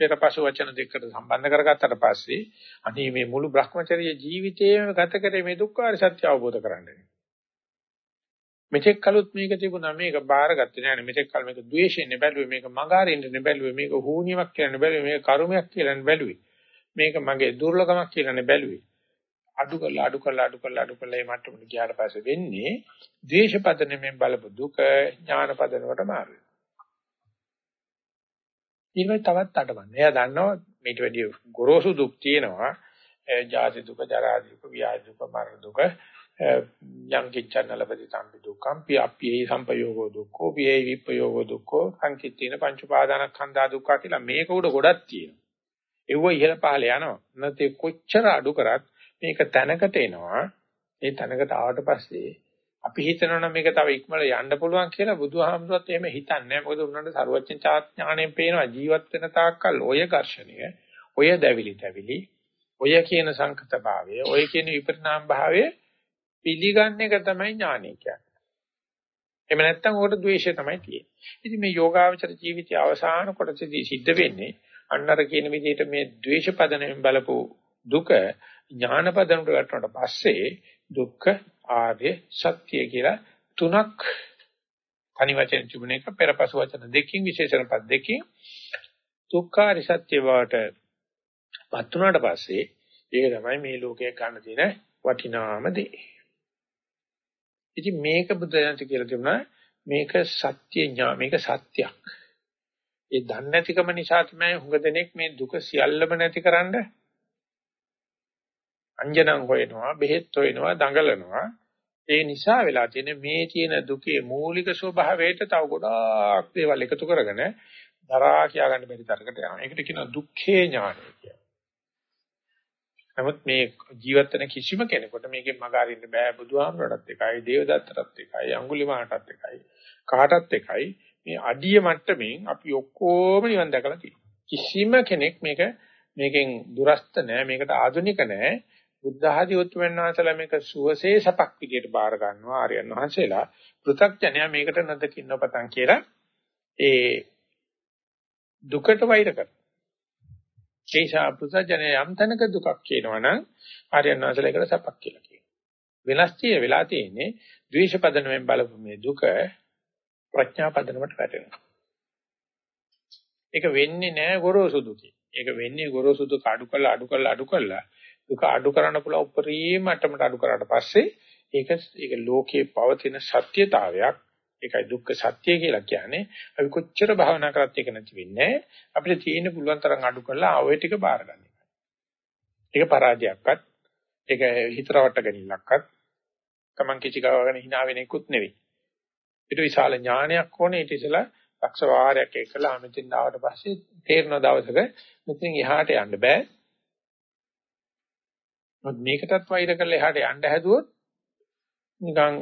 පෙරපසු වචන දෙකට සම්බන්ධ කරගත්තට පස්සේ අනේ මේ මුළු Brahmacharya ජීවිතේම ගත කරේ මේ දුක්ඛාර සත්‍ය අවබෝධ කරගන්න. මෙතෙක් කලොත් මේක තිබුණා මේක බාරගත්තේ නෑනේ. මෙතෙක් කල මේක ද්වේෂයෙන් බැලුවේ මේක මගාරින්න බැලුවේ මේක හූනියමක් කියලා බැලුවේ මේක කර්මයක් කියලා බැලුවේ මේක මගේ දුර්ලභමක් කියලා බැලුවේ අඩු කරලා අඩු කරලා අඩු කරලා අඩු කරලා මේ මට්ටමට ගියාට පස්සේ වෙන්නේ ද්වේෂපදණයෙන් බලපු දුක ඥානපදනකට මාරු වෙනවා ඊළඟට තවත් අඩවන්න. එයා දන්නවා මේට වැඩිය ගොරෝසු දුක් තියෙනවා. ජාති දුක, ජරා දුක, ව්‍යාධි දුක, මරණ දුක, යම් කිච්ඡන ලබති සම්පි දුක්ඛම් පි අප්පියේ සම්පයෝගෝ දුක්ඛෝ පියේ විප්පයෝගෝ දුක්ඛෝ සංකිට්ඨින පංච උපාදානස්කන්ධා දුක්ඛ කියලා මේක උඩ ගොඩක් තියෙනවා. ඒව ඉහළ පහළ යනවා. නැත්නම් කොච්චර අඩු කරත් මේක තැනකට එනවා. ඒ තැනකට ආවට පස්සේ අපි හිතනවා නම් මේක තව ඉක්මනට යන්න පුළුවන් කියලා බුදුහාමුදුරුවෝත් එහෙම හිතන්නේ නැහැ. මොකද උන්වන්ට ਸਰවඥ ඥාණයෙන් පේනවා ජීවත් වෙන තාක්කල් ඔය ඝර්ෂණය, ඔය දැවිලි තැවිලි, ඔය කියන සංකත භාවය, ඔය කියන විපරිණාම භාවය පිළිගන්න එක තමයි ඥානය කියන්නේ. එහෙම නැත්නම් උකට ද්වේෂය තමයි තියෙන්නේ. ඉතින් මේ යෝගාවචර ජීවිතයේ අවසාන කොටසදී සිද්ධ වෙන්නේ අන්නර කියන විදිහට මේ ද්වේෂ පදණයෙන් බලපු දුක ඥාන පදණයට වැටුණාට පස්සේ දුක්ඛ ආර්ය සත්‍ය කියලා තුනක් තනි වචන තිබුණ එක පෙරපසු වචන දෙකකින් විශේෂණ පද දෙකකින් දුක්ඛාරි සත්‍ය වට පත් වුණාට පස්සේ ඒක තමයි මේ ලෝකයේ ගන්න තියෙන වටිනාම දේ. ඉතින් මේක බුදුදහම කියලා තිබුණා මේක සත්‍ය ඥා මේක සත්‍යයක්. ඒ දන්නේ නැතිකම නිසා තමයි හුඟ දෙනෙක් මේ දුක සියල්ලම නැතිකරන්න අංජනන් හොයනවා, බෙහෙත් හොයනවා, දඟලනවා. ඒ නිසා වෙලා තියෙන මේ තියෙන දුකේ මූලික ස්වභාවයට තව ගොඩාක් දේවල් එකතු කරගෙන දරා කියා ගන්න බැරි තරකට යනවා. ඒකට කියනවා දුක්ඛේ ඥානය කියලා. නමුත් මේ ජීවත් වෙන කිසිම කෙනෙකුට මේකෙන් මග අරින්න බෑ බුදුහාමරටත් එකයි, දේවදත්තටත් එකයි, අඟුලිමාලටත් එකයි, කාටත් එකයි. මේ අඩිය මට්ටමින් අපි ඔක්කොම නිවන් දැකලා තියෙනවා. කිසිම කෙනෙක් මේක මේකෙන් දුරස්ත නෑ, මේකට ආධුනික නෑ. බුද්ධ ආදී උතුම්යන් වහන්සේලා මේක සුවසේ සපක් විදියට බාර ගන්නවා ආර්යයන් වහන්සේලා. පෘථග්ජනයා මේකට නොදකින්න පතන් කියලා ඒ දුකට වෛර කරනවා. ඒසා පෘථග්ජනයා යම් තැනක දුකක් කියනවනම් ආර්යයන් වහන්සේලා ඒකට සපක් කියලා කියනවා. වෙනස් tie වෙලා තියෙන්නේ ද්වේෂ පදනමෙන් බලපු මේ දුක ප්‍රඥා පදනමට වැටෙනවා. ඒක වෙන්නේ නැහැ ගොරෝසු දුකේ. ඒක වෙන්නේ ගොරෝසු දුක අඩු කරලා අඩු කරලා අඩු කරලා දුක අඩු කරන්න පුළුවන් උපරිම මට්ටමට අඩු කරාට පස්සේ ඒක ඒක ලෝකයේ පවතින සත්‍යතාවයක් ඒකයි දුක්ඛ සත්‍ය කියලා කියන්නේ අපි කොච්චර භාවනා කරත් ඒක නැති වෙන්නේ අපිට තියෙන පුළුවන් තරම් අඩු කරලා ආවෙ ටික බාර ගන්න එකයි. ඒක පරාජයක්වත් ඒක හිතරවට ගැනීමක්වත් Taman කිචි ගාවගෙන hina වෙන එකකුත් නෙවෙයි. ඊට විශාල ඥානයක් ඕනේ ඊට ඉස්සලා ලක්ෂ වාරයක් එකලා මෙතෙන් ආවට පස්සේ තේරෙන දවසක මෙතෙන් එහාට යන්න බෑ. මොකද මේකටත් වෛර කරලා එහාට යන්න හැදුවොත් නිකන්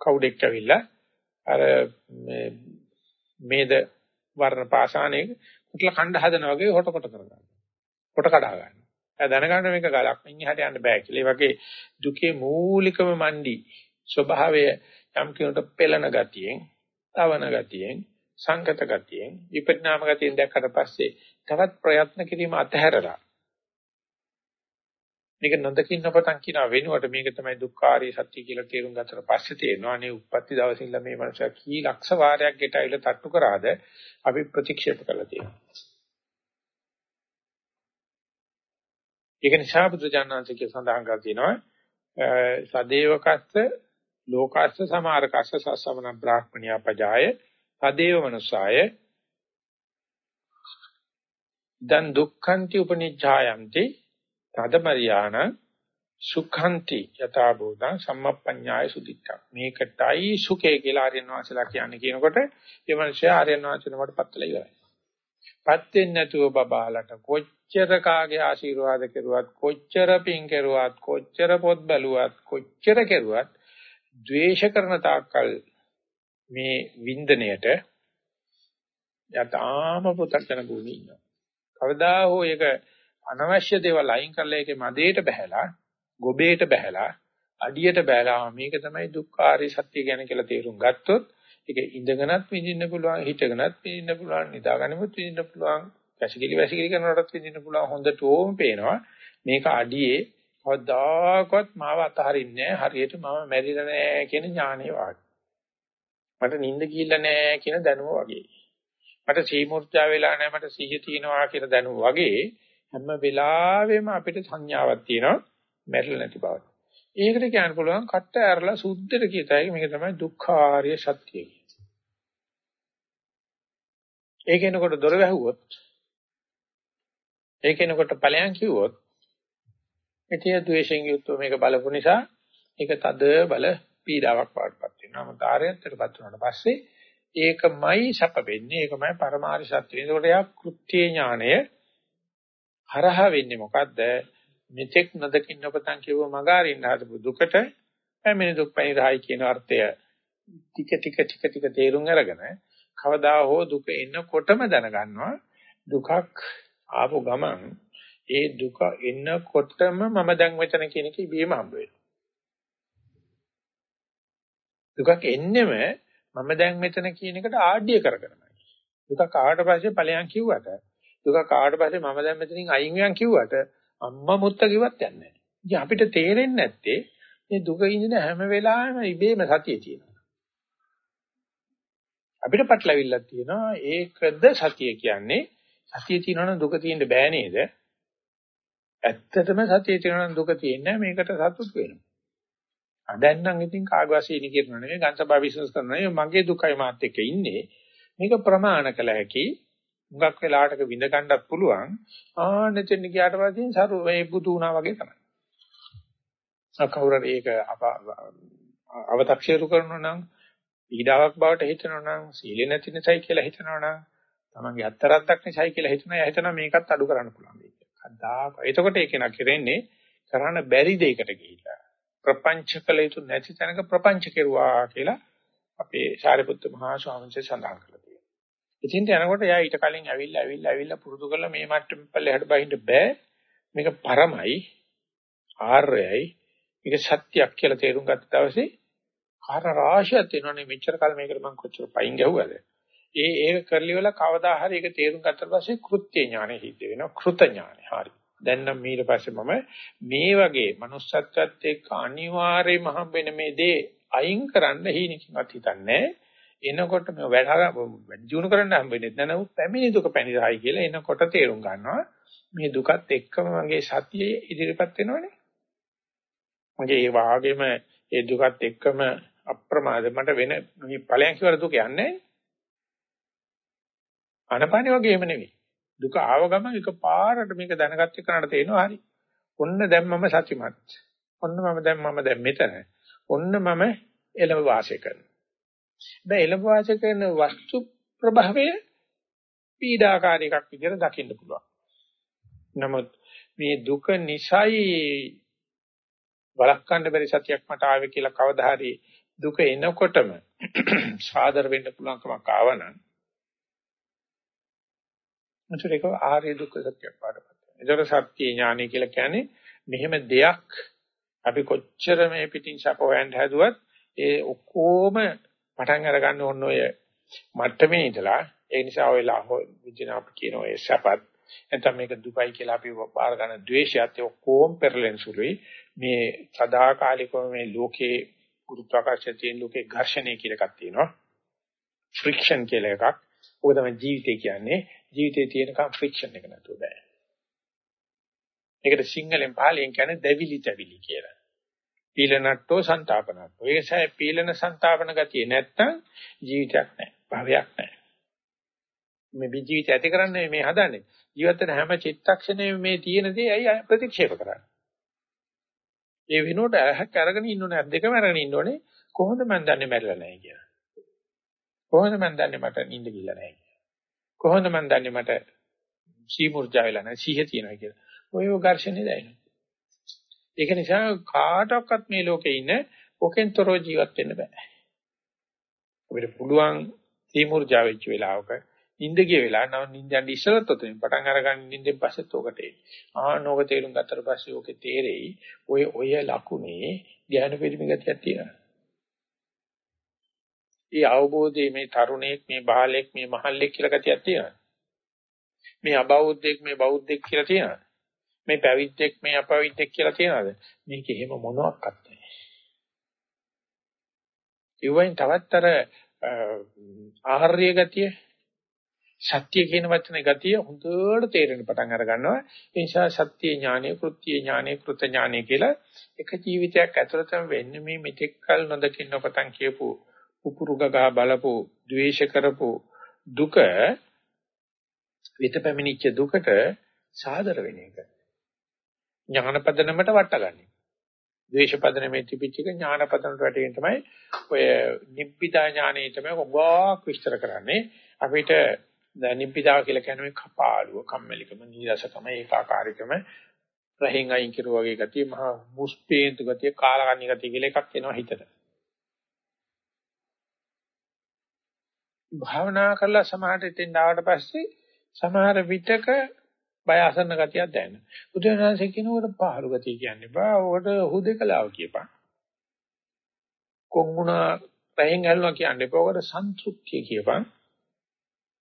කවුඩෙක් ඇවිල්ලා අර මේ මේද වර්ණ පාෂාණයක කුටල කණ්ඩ හදනා වගේ හොට කොට කරගන්නවා. කොට කඩා ගන්නවා. ඒ දැනගන්න මේක ගලක් මින් එහාට යන්න බෑ කියලා. ඒ වගේ දුකේ මූලිකම මණ්ඩි ස්වභාවය යම් කෙනෙකුට පෙළෙන ගතියෙන්, තවන ගතියෙන්, සංකත ගතියෙන්, විපරිණාම ගතියෙන් දැක්කට පස්සේ තවත් ප්‍රයත්න කිරීම අතහැරලා මේක නොදකින්න පතන් කියනවා වෙනුවට මේක තමයි දුක්ඛාරී සත්‍ය කියලා තේරුම් ගත්තට පස්සේ තේරෙනවා අනේ උප්පත්ති දවසේ ඉඳලා මේ මනුස්සයා කී ලක්ෂ වාරයක් ගෙට ඇවිල්ලා තට්ටු කරාද අපි ප්‍රතික්ෂේප කළා තියෙනවා. ඒක නිසා බුදුජානනාංශකේ සඳහන් කර තියෙනවා සදේවකස්ස ලෝකස්ස සමාරකස්ස සස්සමන බ්‍රාහ්මණියා පජාය සදේව මනුසාය දන් දුක්ඛන්ති උපනිච්ඡායන්ති තදමරියාණ සුඛන්ති යථා භූතං සම්මප්පඤ්ඤාය සුදිත්ත මේකටයි සුඛය කියලා ආර්යයන් වහන්සේලා කියන්නේ කියනකොට ඒ මනුස්සයා ආර්යයන් වහන්සේනමට පත්ලා ඉවරයි. පත් වෙන්නේ නැතුව බබාලට කොච්චර කාගේ ආශිර්වාද කෙරුවත් කොච්චර පින් කෙරුවත් කොච්චර පොත් බැලුවත් කොච්චර කෙරුවත් ද්වේෂ කරන තාක්කල් මේ වින්දනයට යතාම පුතක්ජන භූමියේ ඉන්නවා. කවදා හෝ ඒක අනවශ්‍ය දේවල් අයින් කරලා ඒකේ මදේට බහැලා, ගොබේට බහැලා, අඩියට බහැලා මේක තමයි දුක්ඛාරී සත්‍ය ගැන කියලා තේරුම් ගත්තොත් ඒක ඉඳගෙනත් විඳින්න පුළුවන්, හිටගෙනත් විඳින්න පුළුවන්, නිදාගන්නෙමුත් විඳින්න පුළුවන්, වැසිකිලි වැසිකිලි කරනකොටත් විඳින්න පුළුවන් හොඳට ඕම පේනවා. මේක අඩියේ කවදාකවත් මාව අතහරින්නේ හරියට මම මැරිලා නැහැ කියන ඥානය වාගේ. මට නිින්ද ගිහිල්ලා නැහැ කියන දැනුම වගේ. මට සීමුර්ජා වෙලා නැහැ මට සිහිය තියෙනවා කියන දැනුම වගේ හැම වෙලාවෙම අපිට සංඥාවක් තියෙනවා මැරිලා නැති බව. ඒකට කියන්න පුළුවන් කට්ට ඇරලා සුද්ධට කියතයි මේක තමයි දුක්ඛාරිය සත්‍යය. ඒක එනකොට දොර වැහුවොත් ඒක එනකොට ඵලයන් කිව්වොත් එතිය ද්වේෂයෙන් යුක්තව මේක බලපු නිසා ඒක තද බල පීඩාවක් වඩපත් වෙනවා. මොකද ආරයත්තරපත් වුණාට පස්සේ ඒකමයි සැප වෙන්නේ. ඒකමයි පරමාර්ථ සත්‍ය. ඒකට යා කෘත්‍ය ඥාණය හරහා වෙන්නේ මොකද්ද? මෙතෙක් නොදකින්න ඔබතන් කියව මගාරින්න හදපු දුකට පැමිණි දුක් පරිරහයි කියන අර්ථය ටික ටික ටික ටික තේරුම් අරගෙන කවදා හෝ දුක එනකොටම දැනගන්නවා දුකක් ආපු ගමන් ඒ දුක එනකොටම මම දැන් මෙතන කියන එක ඉබේම හම්බ වෙනවා. දුකක් එන්නෙම මම දැන් මෙතන කියන එකට ආඩ්‍ය කරගෙනමයි. දුකක් ආවට පස්සේ ඵලයන් කිව්වට දුකක් ආවට පස්සේ මම දැන් මෙතනින් අයින් වෙනවා කිව්වට අම්මා මුත්ත කිව්වත් යන්නේ නැහැ. ඉතින් අපිට තේරෙන්නේ නැත්තේ මේ දුක ඉඳින හැම වෙලාවෙම ඉබේම සතිය තියෙනවා. අපිට පටලවිල්ලක් තියෙනවා ඒකද සතිය කියන්නේ සතිය තියෙනවනම් දුක තියෙන්න බෑ නේද? ඇත්තටම සතිය තියෙනවනම් දුක තියෙන්නේ මේකට සතුට වෙනවා. දැන් නම් ඉතින් කාගවාසීනි කියනවා නෙවෙයි ගන්සබා විශ්වාස කරනවා නෙවෙයි මගේ දුකයි මාත් එක්ක ඉන්නේ. මේක ප්‍රමාණ කළ හැකි. හුඟක් වෙලාටක විඳ ගන්නත් පුළුවන්. ආනෙතෙන් ගියාට පස්සේ සරු මේ බුදු වුණා වගේ තමයි. කවුරුහරි ඒක අව탁ෂේරු කරනවා නම් පීඩාවක් බවට හිතනවා නම් සීලෙ නැති නිසායි කියලා හිතනවා නම් තමන්ගේ අත්තරද්දක් නිසායි කියලා හිතනවා එයා හිතනවා මේකත් අඩු කරන්න පුළුවන් මේක. කද්දාක. එතකොට ඒක නා කරන්නේ කරන්න බැරි දෙයකට ගිහිල්ලා. ප්‍රපංච කළ යුතු නැති තැනක ප්‍රපංච කෙරුවා කියලා අපේ සාරිපුත්ත මහා ස්වාමීන් වහන්සේ සඳහන් කළා. ඉතින් යනකොට එයා ඊට කලින් ඇවිල්ලා ඇවිල්ලා ඇවිල්ලා පුරුදු කරලා මේ මට්ටම පල්ලෙහාට බහින්න බෑ. මේක පරමයි ආර්යයි මේක සත්‍යයක් කියලා තේරුම් ගත්ත දවසේ කාර රාශියක් තියෙනවනේ මෙච්චර කල් මේකට මම කොච්චර පයින් ගැහුවද? ඒ ඒක කරලි වල කවදා හරි ඒක තේරුම් ගත්තට පස්සේ කෘත්‍ය ඥානෙ හිත වෙනවා කෘත ඥානෙ. හරි. දැන් නම් ඊට පස්සේ මම මේ වගේ manussත්වයට එක්ක අනිවාර්යයෙන්ම හම්බෙන මේ දේ අයින් කරන්න හීනකින්වත් හිතන්නේ එනකොට මේ වැඩ ජීවුන කරන්න හම්බෙන්නේ නැනවු පැමිණි දුක පැනිරහයි කියලා එනකොට තේරුම් ගන්නවා. මේ දුකත් එක්කම මගේ සතියේ ඉදිරිපත් වෙනවනේ. මගේ ඒ වාගේම ඒ දුකත් එක්කම අප්‍රමාද මට වෙන මේ ඵලයන් කියලා දුක යන්නේ අනපානේ වගේම නෙවෙයි. දුක ආව ගමන් එකපාරට මේක දැනගත්ත එකනට තේනවා හරි. ඔන්න දැන් මම සතිමත් ඔන්න මම දැන් මම දැන් මෙතන. ඔන්න මම එළව වාසය කරනවා. දැන් එළඹ වාසය කරන වස්තු ප්‍රභවය පීඩාකාරී එකක් විදිහට දකින්න පුළුවන්. නමුත් මේ දුක නිසයි වළක්වන්න බැරි සතියක් මට ආවේ කියලා කවදා හරි දුක එනකොටම සාදර වෙන්න පුළුවන්කමක් ආවනම් මුචරේක ආර්ය දුක්ඛ සත්‍යයක් පාඩපත්. ඒතර සත්‍ය ඥානය කියලා කියන්නේ මෙහෙම දෙයක් අපි කොච්චර මේ පිටින් සප හොයන්න හැදුවත් ඒ ඔක්කොම පටන් අරගන්න ඕන ඔය මට්ටමේ ඉඳලා ඒ නිසා ඔයලා විදින අපි කියන ඔය සපත් නැත්නම් මේක දුකයි කියලා අපි බාර ගන්න ද්වේෂයත් ඔක්කොම පෙරලෙන සුළුයි. මේ සදාකාලිකව මේ ලෝකේ ගුරුත්වාකර්ෂණ තියෙන ලෝකේ ඝර්ෂණය කියලා එකක් තියෙනවා. ෆ්‍රික්ෂන් කියලා එකක්. ඔක තමයි ජීවිතය කියන්නේ. ජීවිතේ තියෙනකම් ෆ්‍රික්ෂන් එක නැතුව බෑ. ඒකට සිංහලෙන් පාලියෙන් කියන්නේ දෙවිලි තැවිලි කියලා. පීලනට්ටෝ සන්තාපනට්ටෝ. ඒ නිසා පීලන සන්තාපන ගතිය නැත්තම් ජීවිතයක් නැහැ. භවයක් නැහැ. මේ ජීවිතය ඇති කරන්නේ මේ හදන්නේ. ජීවිත වෙන හැම චිත්තක්ෂණයෙම මේ තියෙන දේ ඇයි ප්‍රතික්ෂේප කරන්නේ? ඒ වෙනුවට ඇහක් අරගෙන ඉන්න ඕනේ දෙකම අරගෙන ඉන්න ඕනේ කොහොමද මන් දන්නේ මැරිලා නැහැ කියලා. කොහොමද මන් දන්නේ මට නිින්ද ගිල්ල නැහැ කියලා. කොහොමද මන් දන්නේ මට සීමුර්ජා වෙලා නැහැ සිහිය තියෙනවා කියලා. ඔය ඝර්ෂණේ දැනෙනවා. ඒක නිසා කාටවත් මේ ලෝකේ ඉන්න ඔකෙන්තරෝ ජීවත් වෙන්න බෑ. අපිට පුළුවන් සීමුර්ජා වෙච්ච වෙලාවක නිින්ද ගිය වෙලාව නම් නිින්ද යන්නේ ඉස්සලත් ඔතනින් පටන් අරගන්න නිින්දෙන් පස්සෙත් ඔකට එන්නේ. ආනෝක තේරුම් ගත්තට පස්සේ ඔකේ තේරෙයි ඔය ඔය ලකුණේ ධ්‍යාන පිරිමි ගතියක් තියෙනවා. ඒ අවබෝධයේ මේ තරුණයෙක් මේ බාලයෙක් මේ මහල්ලෙක් කියලා ගතියක් තියෙනවා. මේ අබෞද්ධයෙක් මේ බෞද්ධයෙක් කියලා තියෙනවා. මේ පැවිද්දෙක් මේ අපවිද්දෙක් කියලා තියනවාද? මේක එහෙම මොනවත් නැහැ. ඒ වයින් තවත් අර ආහාර්ය ගතිය සත්‍ය කියන වචනේ ගතිය හොඳට තේරෙන පටන් අර ගන්නවා. ඒ නිසා සත්‍ය ඥානය, කෘත්‍ය ඥානය, කෘත ඥානය කියලා එක ජීවිතයක් ඇතුළතම වෙන්නේ මේ මෙතෙක් කල නොදකින්න පටන් කියපු උපුරු ගගා බලපු, ද්වේෂ කරපු දුක විත පැමිණිච්ච දුකට සාදර වෙන එක. ඥානපදනමට වටගන්නේ. ද්වේෂපදනමේ තිබිච්ච එක ඥානපදනට වැටෙන තමයි ඔය නිබ්බිදා ඥානෙ තමයි ගොඩක් විස්තර කරන්නේ. අපිට නිබ්බිදා කියලා කියන්නේ කපාලුව, කම්මැලිකම, නීරසකම, ඒකාකාරීකම, රහෙන් අයින් කිරුවා වගේ ගතිය, මහා මුස්පේන්තු ගතිය, කාලකන්ණි ගතිය කියලා එකක් එනවා හිතට. භාවනා කරලා සමාහට ඉතින් ආවට පස්සේ සමහර විටක බය අසන්න ගතියක් දැනෙනවා. බුදුරජාණන්සේ කියනකොට පහළු ගතිය කියන්නේ බා ඔකට හුදේකලාව කියපන්. කොංගුණා පැයෙන් ඇල්ලනවා කියන්නේ බා ඔකට සන්තුෂ්තිය කියපන්.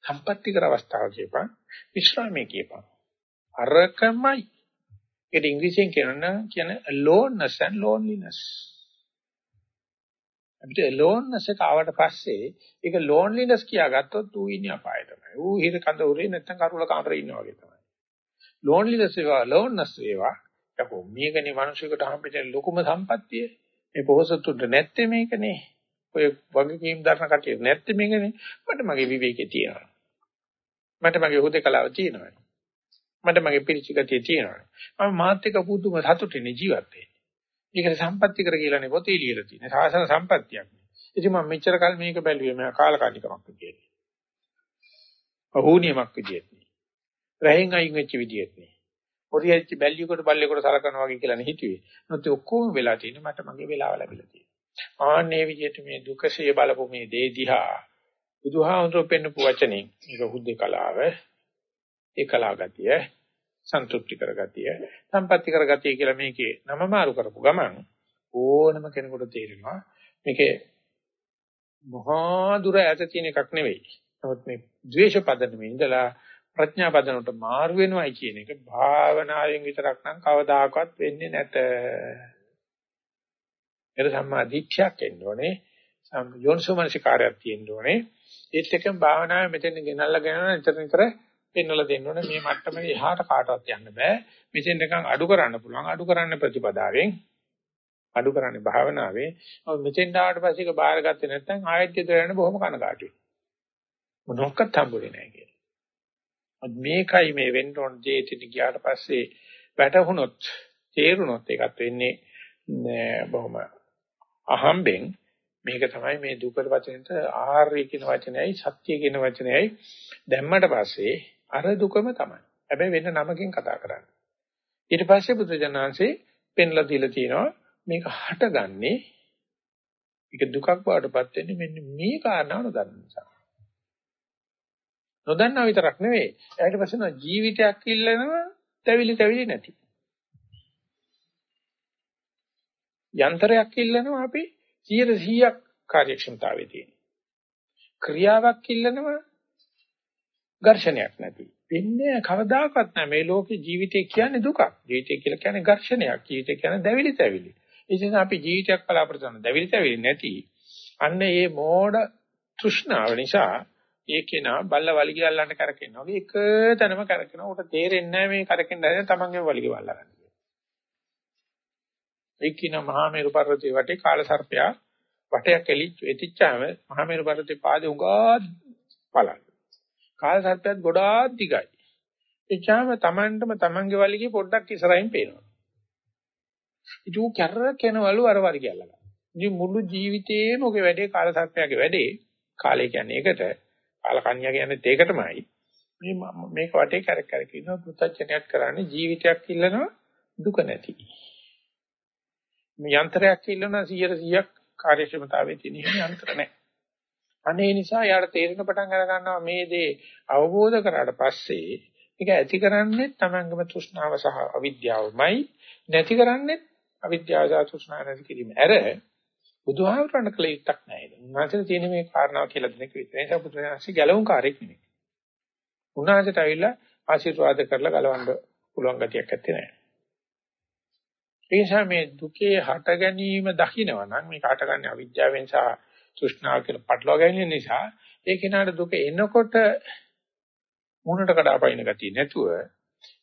සම්පත්‍තිකර අවස්ථාව කියපන්. විශ්‍රාමයේ කියපන්. අරකමයි. ඒක ඉංග්‍රීසියෙන් කියනවා කියන aloneness and loneliness. අපිට aloneness එක ආවට පස්සේ ඒක loneliness කියාගත්තොත් ඌ ඉන්නේ අපායේ තමයි. ඌ හිර කඳ උරේ නැත්තම් කරුල කාමරේ ඉන්නවා වගේ තමයි. Loneliness වේවා aloneness වේවා යකෝ මේකනේ මිනිසෙකුට හම්බෙච්ච ලොකුම සම්පත්තිය. මේ පොහසතුන්ට නැත්තේ මේකනේ. ඔය වගකීම් දරන කටිය නැත්තේ මේකනේ. මට මගේ විවේකේ තියෙනවා. මට මගේ හුදකලාව තියෙනවා. මට මගේ පිරිචිගතිය තියෙනවා. මම මාත් එක්ක පුදුම සතුටින් ජීවත් වෙන්නේ. මේකට සම්පත්‍ති කර කියලානේ පොතේ ලියලා තියෙන්නේ. සාසන සම්පත්තියක් ඉතින් මම මෙච්චර කල් මේක බැලුවේ මම කාලකානිකමක් විදියට. අහෝනියමක් විදියට. රැහෙන් අයින් වෙච්ච විදියට නේ. පොරියච්ච බැල්ලියකට බල්ලෙකුට සලකනවා වගේ කියලා නේ හිතුවේ. නැත්නම් ඒ ඔක්කොම වෙලා තියෙන්නේ මට මගේ වෙලාව ලැබිලා තියෙනවා. ආන්නේ විදියට මේ දුකසේ බලපු මේ දේ දිහා බුදුහාමුදුරුවෝ පෙන්නපු වචනේ මේක හුද්දේ කලාව ඒකලා ගතිය සන්තුෂ්ටි කරගතිය සම්පත්‍ති කරගතිය කියලා මේකේ නම මාරු කරපු ගමන් ඕනම කෙනෙකුට තේරෙනවා මේකේ මහා දුර ඈත තියෙන එකක් නෙවෙයි. නමුත් මේ ද්වේෂ පදනමේ ඉඳලා ප්‍රඥා පදනට මාරු වෙනවයි කියන එක භාවනාවෙන් විතරක් නම් කවදාකවත් වෙන්නේ නැත. ඒක සම්මා දිට්ඨියක් එන්න ඕනේ. යෝනිසෝමනසිකාරයක් තියෙන්න ඕනේ. ඒත් එකම භාවනාවේ මෙතන ගෙනල්ලා ගෙනල්ලා නිතර නිතර පෙන්වලා දෙන්න ඕනේ. මේ මට්ටමේ එහාට කාටවත් යන්න බෑ. මෙතෙන් නිකන් අඩු කරන්න පුළුවන්. අඩු කරන්න ප්‍රතිපදාවෙන් අඩු කරන්නේ භාවනාවේ. ඔව් මෙතෙන් ආවට පස්සේ ඒක බාරගත්තේ නැත්නම් ආයෙත් ගෙදර යන්න බොහොම කනගාටුයි. මොනක්වත් හම්බුනේ නැහැ කියලා. මේකයි මේ වෙන්න ඕන ජීවිතෙට ගියාට පස්සේ වැටහුනොත් තේරුනොත් ඒකත් වෙන්නේ බොහොම අහම්බෙන් මේක තමයි මේ දුකට වචනෙට ආර්ය කියන වචනයයි සත්‍ය කියන වචනයයි දැම්මට පස්සේ අර දුකම තමයි. හැබැයි වෙන නමකින් කතා කරන්නේ. ඊට පස්සේ බුදුජානන්සේ පෙන්ලා දීලා තියෙනවා මේක හටගන්නේ මේක දුකක් බවටපත් වෙන්නේ මෙන්න මේ කාරණාව නොදන්න නිසා. නොදන්නා විතරක් නෙවෙයි. ඊට පස්සේ ජීවිතයක් ඉල්ලනවා තැවිලි තැවිලි නැති. යන්ත්‍රයක් ඉල්ලනවා අපි 100%ක් කාර්යක්ෂමතාවයේ තියෙන. ක්‍රියාවක් ඉල්ලනවා ඝර්ෂණයක් නැති. වෙන්නේ කවදාකවත් නැහැ. මේ ලෝකේ ජීවිතය කියන්නේ දුකක්. ජීවිතය කියලා කියන්නේ ඝර්ෂණයක්. ජීවිතය කියන්නේ දැවිලි තැවිලි. ඒ නිසා අපි ජීවිතයක් බලාපොරොත්තු වෙන දැවිලි තැවිලි නැති අන්න ඒ මෝඩ තෘෂ්ණාව නිසා ඒ කෙනා බල්ල වලිගය අල්ලන්න කරකිනවා. වගේ එක තැනම කරකිනවා. උට තේරෙන්නේ නැහැ මේ කරකින්න හැදෙන තමන්ගේ වලිගය වල්ලා ගන්න. ඒ කියන මහා මේරු පර්වතයේ වටේ කාල සර්පයා වටයක් එලිච්ච එතිච්චාම මහා මේරු පර්වතයේ පාදේ උඟා බලන්න. කාල සර්පයාත් ගොඩාක් දිගයි. එචාම Tamanටම Tamanගේ වලිගේ පොඩ්ඩක් ඉස්සරහින් පේනවා. ඉතින් කැරකෙනවලු අර වර්ගය අල්ලගන්න. ඉතින් මුළු ජීවිතේම ඔගේ වැඩේ කාල සර්පයාගේ වැඩේ කාලය කියන්නේ ඒකට කාල කන්‍යා කියන්නේ ඒකටමයි. මේ මේක වටේ කැරක් කැරක ඉන්නවා පුතච්චනයක් කරන්නේ ජීවිතයක් ඉල්ලනවා දුක නැති. මේ යන්ත්‍රයක් ඉල්ලනවා 100 100ක් කාර්යක්ෂමතාවයේ තියෙන යන්ත්‍ර නැහැ. අනේ නිසා යාට තේරෙන පටන් අර ගන්නවා මේ දේ අවබෝධ කරාට පස්සේ මේක ඇති කරන්නේ තමංගම තෘෂ්ණාව සහ අවිද්‍යාවමයි නැති කරන්නේ අවිද්‍යාව සහ තෘෂ්ණාව නැති කිරීම. අර බුදුහාමරණ කළ යුත්තක් නැහැ. උන්වහන්සේ තියෙන මේ කාරණාව කියලා දෙනක විතරයි. ඒක බුදුරජාණන්සේ ගැලවුම් කාර්යයක් නෙමෙයි. උන්වහන්සේට ඇවිල්ලා ආශිර්වාද කරලා ගලවන්න පුළුවන් ගතියක් නැත්තේ නෑ. ඒ නිසා මේ දුකේ හට ගැනීම දකිනවා නම් මේක හටගන්නේ අවිද්‍යාවෙන් සහ තෘෂ්ණාව කියලා පටලවා ගැනීම නිසා ඒ කෙනාට දුක එනකොට මුණට කඩාපයින් ගතිය නැතුව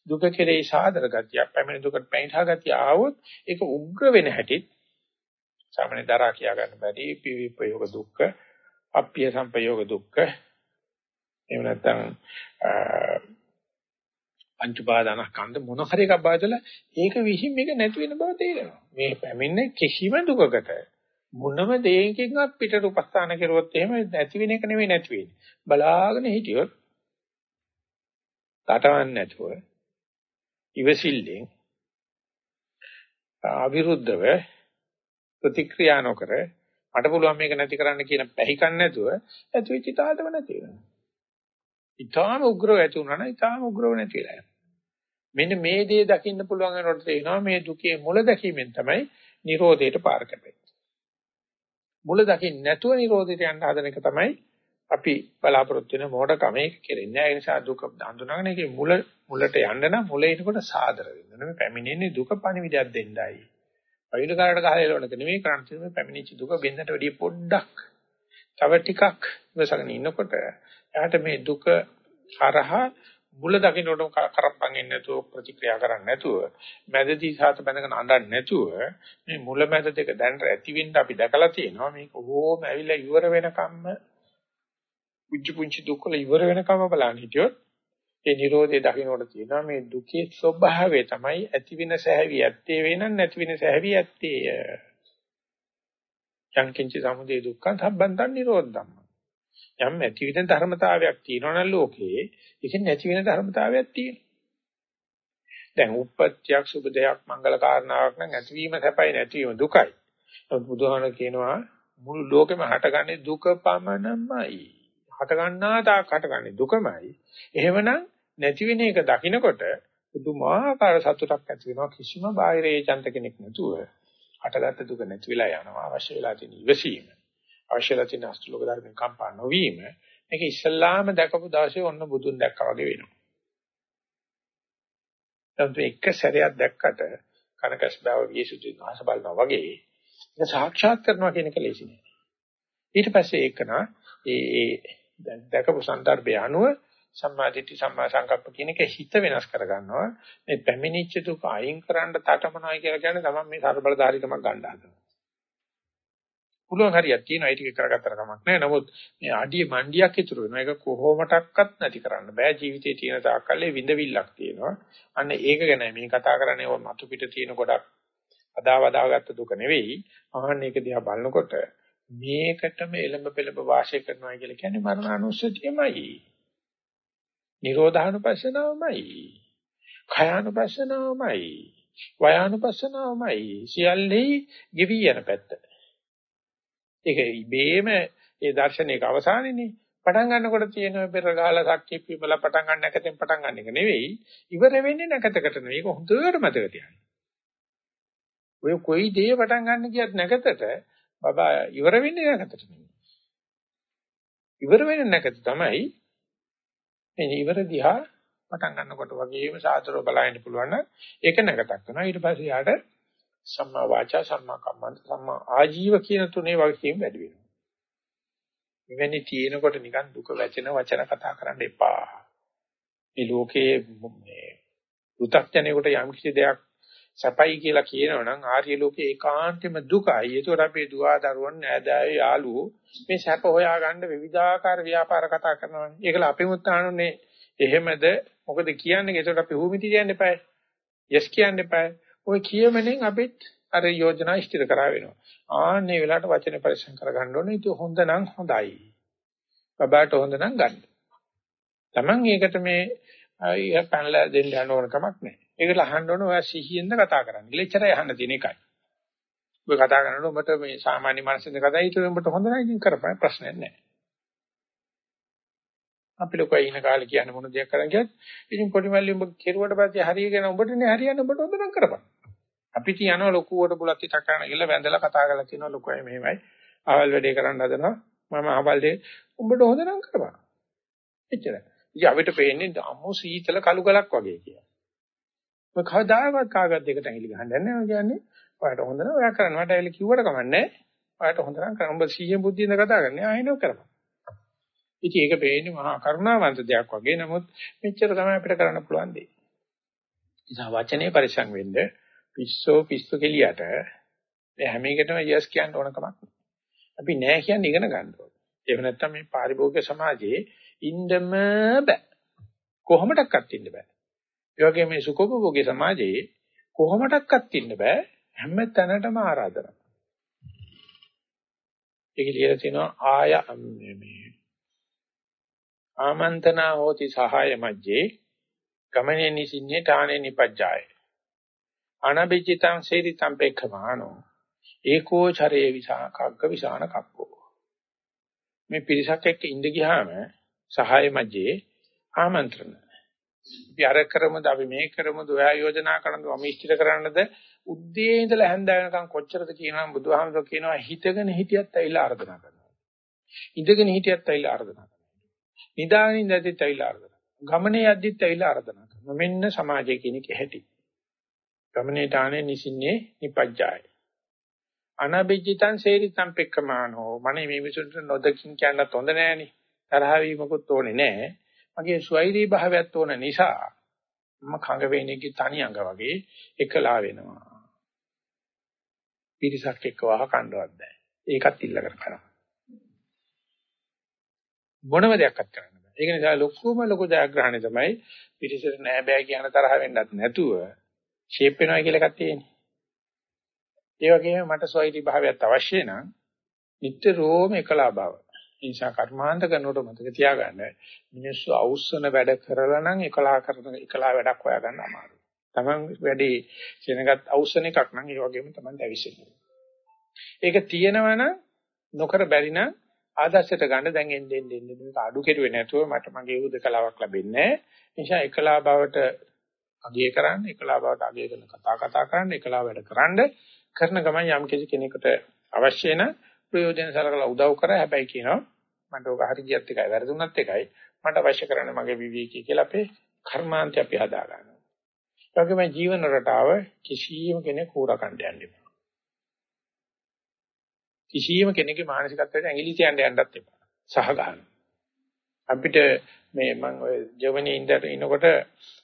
දුක කෙරෙහි සාදර ගතිය, පැමිණි දුකට පැනිනා ගතිය ආවොත් ඒක උග්‍ර වෙන හැටිත් සාමාන්‍ය දරා කියා ගන්න බැරි පිවිපයෝග දුක්ඛ, අප්පිය සම්පයෝග දුක්ඛ, එහෙම නැත්නම් පංච උපාදානස්කන්ධ මොන හරි එකක් බාදලා ඒක විහිං මේක නැති වෙන බව තේරෙනවා. මේ පැමිණෙන කිසිම දුකකට මොනම දෙයකින්වත් පිටට උපස්ථාන කරුවොත් එහෙම නැති වෙන එක නෙවෙයි නැති වෙන්නේ. බලාගෙන හිටියොත් තටවන්නේ නැතුව ඉවසිල්ලෙන් අවිරුද්ධව ප්‍රතික්‍රියා නොකර මට පුළුවන් මේක නැති කරන්න කියන පැහිකන් නැතුව ඇති වෙච්ච තාලටම නැති වෙනවා. ඊටාම උග්‍රව ඇති වුණා නම් ඊටාම උග්‍රව නැතිලා යනවා. මෙන්න මේ දේ දකින්න පුළුවන් වෙනකොට තේනවා මේ දුකේ මුල දැකීමෙන් තමයි Nirodheට පාර කැපෙන්නේ. මුල දකින්න නැතුව Nirodheට යන්න හදන එක තමයි අපි බලාපොරොත්තු වෙන මොඩකම ඒක කෙරෙන්නේ. ඒ නිසා දුක හඳුනාගෙන ඒකේ මුල මුලට යන්න නම් මුල එනකොට සාදර වෙන්න. මේ පැමිණෙන්නේ දුක පණිවිඩයක් දෙන්නයි. පවිල කාරට ගහලා එලවන්නක නෙමෙයි කරන්නේ මේ පැමිණිච්ච දුක බෙන්දට වැඩිය පොඩ්ඩක්. තව ටිකක් ඉවසගෙන ඉන්නකොට එයාට මේ දුක හරහා මුල දකින්නට කරප්පන් එන්නේ නැතුව ප්‍රතික්‍රියා කරන්නේ නැතුව මැදදී සාත බැඳගෙන අඬන්නේ නැතුව මේ මුල මැද දෙක දැනට ඇති වෙන්න අපි දැකලා තියෙනවා. මේක ඕම ඇවිල්ලා ඉවර වෙනකම්ම පුංචි පුංචි දුක් වල ඉවර වෙනකම්ම බලන්න හිටියොත් ඒ Nirodhe දකින්නට තියෙනවා මේ දුකේ ස්වභාවය තමයි ඇති වෙන සැහැවි ඇත්තේ වෙනන් නැති වෙන සැහැවි ඇත්තේ යංකින්ච සමුදය දුක්ඛං සම්බන්තං නිරෝධම් යම් ඇති වෙන ධර්මතාවයක් තියෙනවනම් ලෝකේ ඒක නැති වෙන ධර්මතාවයක් තියෙනවා. දැන් උප්පත්තියක් සුබ දෙයක් මංගල කාරණාවක් නම් ඇතිවීම සැපයි නැතිවීම දුකයි. බුදුහාම කියනවා මුළු ලෝකෙම හටගන්නේ දුක පමණමයි. හට ගන්නා තාක් හටගන්නේ දුකමයි. එහෙමනම් නැති වෙන එක දකිනකොට පුදුමාකාර සතුටක් ඇති වෙනවා කිසිම බාහිර ඒජන්ත කෙනෙක් නැතුව. හටගත්ත දුක නැති වෙලා යනවා අවශ්‍ය වෙලා තියෙන ඉවසීම. අවශ්‍ය වෙලා තියෙන අෂ්ටලෝක ධර්මෙන් කම්පා නොවීම. මේක ඉස්සල්ලාම දැකපු දවසේ ඔන්න බුදුන් දැක්කා වගේ වෙනවා. දැන් එක සැරයක් දැක්කට කනකස් බව වියසුතු අහස බලනවා වගේ ඒක සාක්ෂාත් කරනවා කියන එක ලේසි නෑ. ඊට පස්සේ ඒකන ඒ දැන් දැකපු සන්දර්භය අනුව සම්මාදිට්ඨි සම්මා සංකප්ප කියන එක හිත වෙනස් කරගන්නවා. මේ පැමිණිච්ච දුක අයින් කරන්න තටමනයි කියලා කියන්නේ තමයි මේ ਸਰබලධාරීකමක් ගන්න හදනවා. පුළුවන් හරියක් තියෙනවා. ඒ ටික කරගත්තර කමක් නැහැ. නමුත් මේ අඩිය මණ්ඩියක් ඉතුරු වෙනවා. ඒක කොහොමඩක්වත් නැති කරන්න බෑ. ජීවිතේ තියෙන තාක්කල්ලේ විඳවිල්ලක් තියෙනවා. අන්න ඒක ගැන මේ කතා කරන්නේ ඔය මතු පිට තියෙන ගොඩක් අදාවදාගත්ත දුක නෙවෙයි. අහන්න ඒක දිහා බලනකොට මේකටම එළඹ පෙළඹ වාසය කරනවා කියලා කියන්නේ මරණානුස්සතියමයි. නිරෝධානුපස්සනාවමයි. khයානුපස්සනාවමයි. වයානුපස්සනාවමයි. සියල්ලේ ගෙවි යන පැත්ත. ඒක ඉබේම ඒ දර්ශනයක අවසානයේනේ පටන් ගන්නකොට තියෙන පෙර ගහලා සක්කි පිපල පටන් ගන්න නැකතෙන් පටන් ගන්න එක නෙවෙයි ඉවර වෙන්නේ නැකතකට නෙවෙයි ඒක හොඳට මතක තියාගන්න. ඔය කොයි දේ පටන් ගන්න කියත් නැකතට බබා ඉවර වෙන්නේ නැකතට නෙමෙයි. ඉවර වෙන්නේ නැකත තමයි මේ ඉවර දිහා පටන් ගන්නකොට වගේම සාතරව බලන්න පුළුවන් නම් ඒක නැගතක් වෙනවා. ඊට පස්සේ යාට සම්මා වාචා සම්මා කම්මන්ත සම්මා ආජීව කියන තුනේ වගකීම් වැඩි වෙනවා. මෙවැනි තියෙනකොට නිකන් දුක වැචෙන වචන කතා කරන්න එපා. මේ ලෝකයේ මේ පෘථග්ජනයෙකුට යම් කිසි දෙයක් සැපයි කියලා කියනවනම් ආර්ය ලෝකේ ඒකාන්තෙම දුකයි. ඒතකොට අපේ දුවා දරුවන් නෑදෑයෝ යාළුවෝ මේ සැප හොයාගන්න විවිධාකාර ව්‍යාපාර කතා කරනවානේ. ඒකල අපෙමුත් ආනුනේ එහෙමද? මොකද කියන්නේ? ඒතකොට අපි හුමිති කියන්න එපායි. යස් කියන්න එපායි. ওই කියමනෙන් අපිත් අර යෝජනා ඉෂ්ටිර කරා වෙනවා. ආන්නේ වෙලාවට වචනේ පරිස්සම් කරගන්න ඕනේ. ඒක හොඳ නම් හොඳයි. බබාට හොඳ නම් ගන්න. Taman ඒකට මේ අය පැනලා දෙන්න යන ඕන කමක් නැහැ. ඒකට අහන්න ඕන ඔයා සිහියෙන්ද කතා කරන්නේ. ඉලෙච්චරයි අහන්න තියෙන එකයි. ඔබ කතා කරනකොට ඔබට මේ සාමාන්‍ය මනසෙන්ද කතා හිතුවේ ඔබට හොඳ නැහැ ඉතින් කරපන් ප්‍රශ්නයක් නැහැ. අපි ලොකයි ඉන කාලේ කියන්නේ මොන දෙයක් කරන් කියත් ඉතින් පොඩි මල්ලි ඔබ කෙරුවට පස්සේ හරියගෙන ඔබටනේ හරියන්නේ ඔබට හොඳ නම් කරපන්. අපි තියනවා ලොකුවට බුලත් හිටක් කරන ගිහලා වැඳලා කතා කරලා කියනවා ලොකුයි මෙහෙමයි. ආවල් වැඩේ කරන්න හදනවා. මම ආවල් දෙය උඹට හොඳ නම් කරපන්. එච්චරයි. ඉතින් අපිට පේන්නේ අම්මෝ සීතල කළු ගලක් වගේ කියලා. ඔය කවදාවත් කාගවත් දෙකට ඇඟිලි ගහන්නේ නැහැ කියන්නේ. ඔයාලට හොඳ නම් ඔයා කරන්න. මට ඇවිල්ලා කිව්වට කමන්නේ. ඔයාලට හොඳ නම් කරන්න. උඹ සීයෙන් බුද්ධියෙන් කතා කරන්නේ. ආයෙනව කරපන්. ඉතින් ඒක පේන්නේ මහා කරුණාවන්ත දෙයක් වගේ. නමුත් මෙච්චර තමයි අපිට කරන්න පුළුවන් දෙය. නිසා වචනේ පරිසං වෙන්න පිස්සෝ පිස්සු කෙලියට මේ හැම එකටම යස් කියන්න ඕන කමක් නැහැ. අපි නෑ කියන්නේ ඉගෙන ගන්න ඕනේ. එහෙම නැත්නම් මේ පාරිභෝගික සමාජයේ ඉන්නම බෑ. කොහොමඩක්වත් ඉන්න බෑ. ඒ වගේම මේ සුඛෝපභෝගී සමාජයේ කොහොමඩක්වත් ඉන්න බෑ. හැම තැනටම ආරාධනා. ඒක ලියලා තිනවා ආය මේ ආමන්ත්‍රණා හෝති සහාය මජ්ජේ ගමනේ නිසින්නේ තානේ නිපජ්ජාය අනබිජිතං සේරිතං පෙක්ඛමානෝ ඒකෝ චරේ විසා කග්ග විසාන කක්කෝ මේ පිරිසක් එක්ක ඉඳ ගියාම සහාය මැජේ ආමන්ත්‍රණ අපි අර කරමුද අපි මේ කරමුද ඔයා යෝජනා කරනද මම ඉෂ්ටිත කරන්නද? උද්දී ඉඳලා හැන්ද වෙනකන් කොච්චරද කියනවා බුදුහාමුදුරුවෝ කියනවා හිතගෙන හිටියත් ඇවිල්ලා ආර්දනා කරනවා. ඉඳගෙන හිටියත් ඇවිල්ලා ආර්දනා කරනවා. නිදාගෙන ඉඳද්දිත් ඇවිල්ලා ආර්දනා කරනවා. ගමනේ යද්දිත් ඇවිල්ලා ආර්දනා කරනවා. මෙන්න සමාජයේ කෙනෙක් හැටි ගමනේ තානේ නිසින්නේ නිපජ්ජාය. අනබිජිතං සේරිතං පෙක්කමානෝ මනේ මේ විසුන්ට නොදකින් කියන්නත් හොඳ නෑනේ. තරහ වීමකුත් ඕනේ නෑ. මගේ ස්වෛරී භාවයත් ඕන නිසා මම කඟ වේනෙකේ තනි අඟ වගේ එකලා වෙනවා. පිරිසක් එක්ක වහ කණ්ඩවත් බෑ. ඒකත් ඉල්ලකට කරා මොනම දෙයක්වත් කරන්න බෑ. ඒක නිසා ලොකුම ලොකු ජයග්‍රහණය තමයි පිරිසට නෑ බෑ කියන තරහ වෙන්නත් නැතුව ෂේප් වෙනවා කියලා එකක් තියෙන්නේ. ඒ වගේම මට සොයිටි භාවයක් අවශ්‍ය නම් නිට්ටරෝම එකලා බව. ඒ නිසා කර්මාන්ත කරනකොට මතක තියාගන්න මිනිස්සු අවුස්සන වැඩ කරලා නම් එකලා කරන එකලා වැඩක් හොයාගන්න අමාරුයි. Taman වැඩි සෙනගත් අවුස්සන එකක් නම් ඒ වගේම Taman දැවිසෙනවා. ඒක තියෙනවනම් නොකර බැරි නම් ආදර්ශයට ගන්න දැන් එන්නේ එන්නේ මේක අඩු කෙරුවේ නැතුව මට මගේ උදකලාවක් ලැබෙන්නේ නැහැ. නිසා එකලා බවට අගය කරන්න, එකලා බවට අගය කරන කතා කතා කරන්න, එකලා වැඩ කරන්න කරන ගමන් යම් කිසි කෙනෙකුට අවශ්‍ය නම් ප්‍රයෝජන සලකලා උදව් කරා හැබැයි කියනවා මට ඔක හරි ගියත් එකයි වැරදුනත් එකයි මට අවශ්‍ය කරන්නේ මගේ විවේකී කියලා අපේ කර්මාන්තය අපි හදා ගන්නවා. ඒ වගේම ජීවන රටාව කිසියම් කෙනෙක් හොරකණ්ඩ යන්න එපා. කිසියම් කෙනෙකුගේ මානසිකත්වයට ඇඟිලි තියන්න යන්නත් එපා. සහ ගන්න. අපිට මේ මම ඔය ජර්මනියේ ඉඳලා ඉනකොට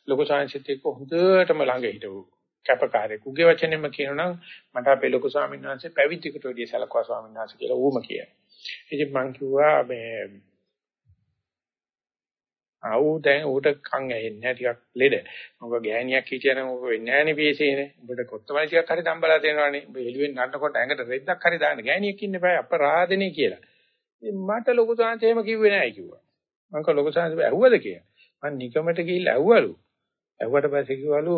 ලොකු සාංශිත් එක්ක හොඳටම ළඟ හිටවු කැපකාරයෙක්. උගේ වචනෙම කියනනම් මට අපේ ලොකු ස්වාමීන් වහන්සේ පැවිදිකට වැඩිය සලකුවා ස්වාමීන් වහන්සේ කියලා ඌම කියනවා. ඉතින් මං කිව්වා මේ ආව් දැන් ඌට කන් ඇහෙන්නේ ටිකක් ලෙඩ. මොකද ගෑණියක් හිටියනම් ඔක වෙන්නේ නැහැ නේ පීසේනේ. උඹට කොත්තමයි ටිකක් හරි දම්බලා දෙනවනේ. උඹ එළුවෙන් නන්නකොට ඇඟට රෙද්දක් හරි දාන්න ගෑණියෙක් ඉන්න බෑ අපරාධනේ කියලා. ඉතින් මට ලොකු සාන්තේ එහෙම කිව්වේ නැහැ කිව්වා. මං කව ලොකු සාන්තේ ඇහුවද කියලා. මං නිකමට ගිහිල්ලා ඇහුවලු. ඇහුවට පස්සේ කිව්වලු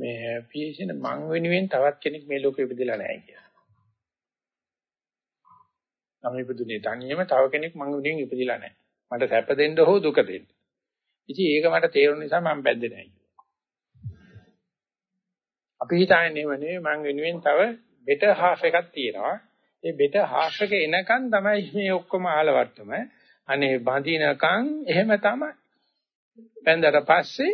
මේ පීසින මං වෙනුවෙන් තවත් කෙනෙක් මේ ලෝකෙ ඉපදිලා නැහැ කියලා. නම් ඉපදුනේ තනියම තව කෙනෙක් මං වෙනුවෙන් ඉපදිලා නැහැ. මට සැප දෙන්න හෝ දුක දෙන්න. ඉතින් ඒක මට තේරුණ නිසා මම බැද්දේ නැහැ. අපි හිතන්නේ නෙවෙයි මං වෙනුවෙන් තව බෙටර් half එකක් තියෙනවා. ඒ බෙටර් half එක එනකන් තමයි මේ ඔක්කොම ආලවට්ටම. අනේ බඳිනකන් එහෙම තමයි. බැඳලා පස්සේ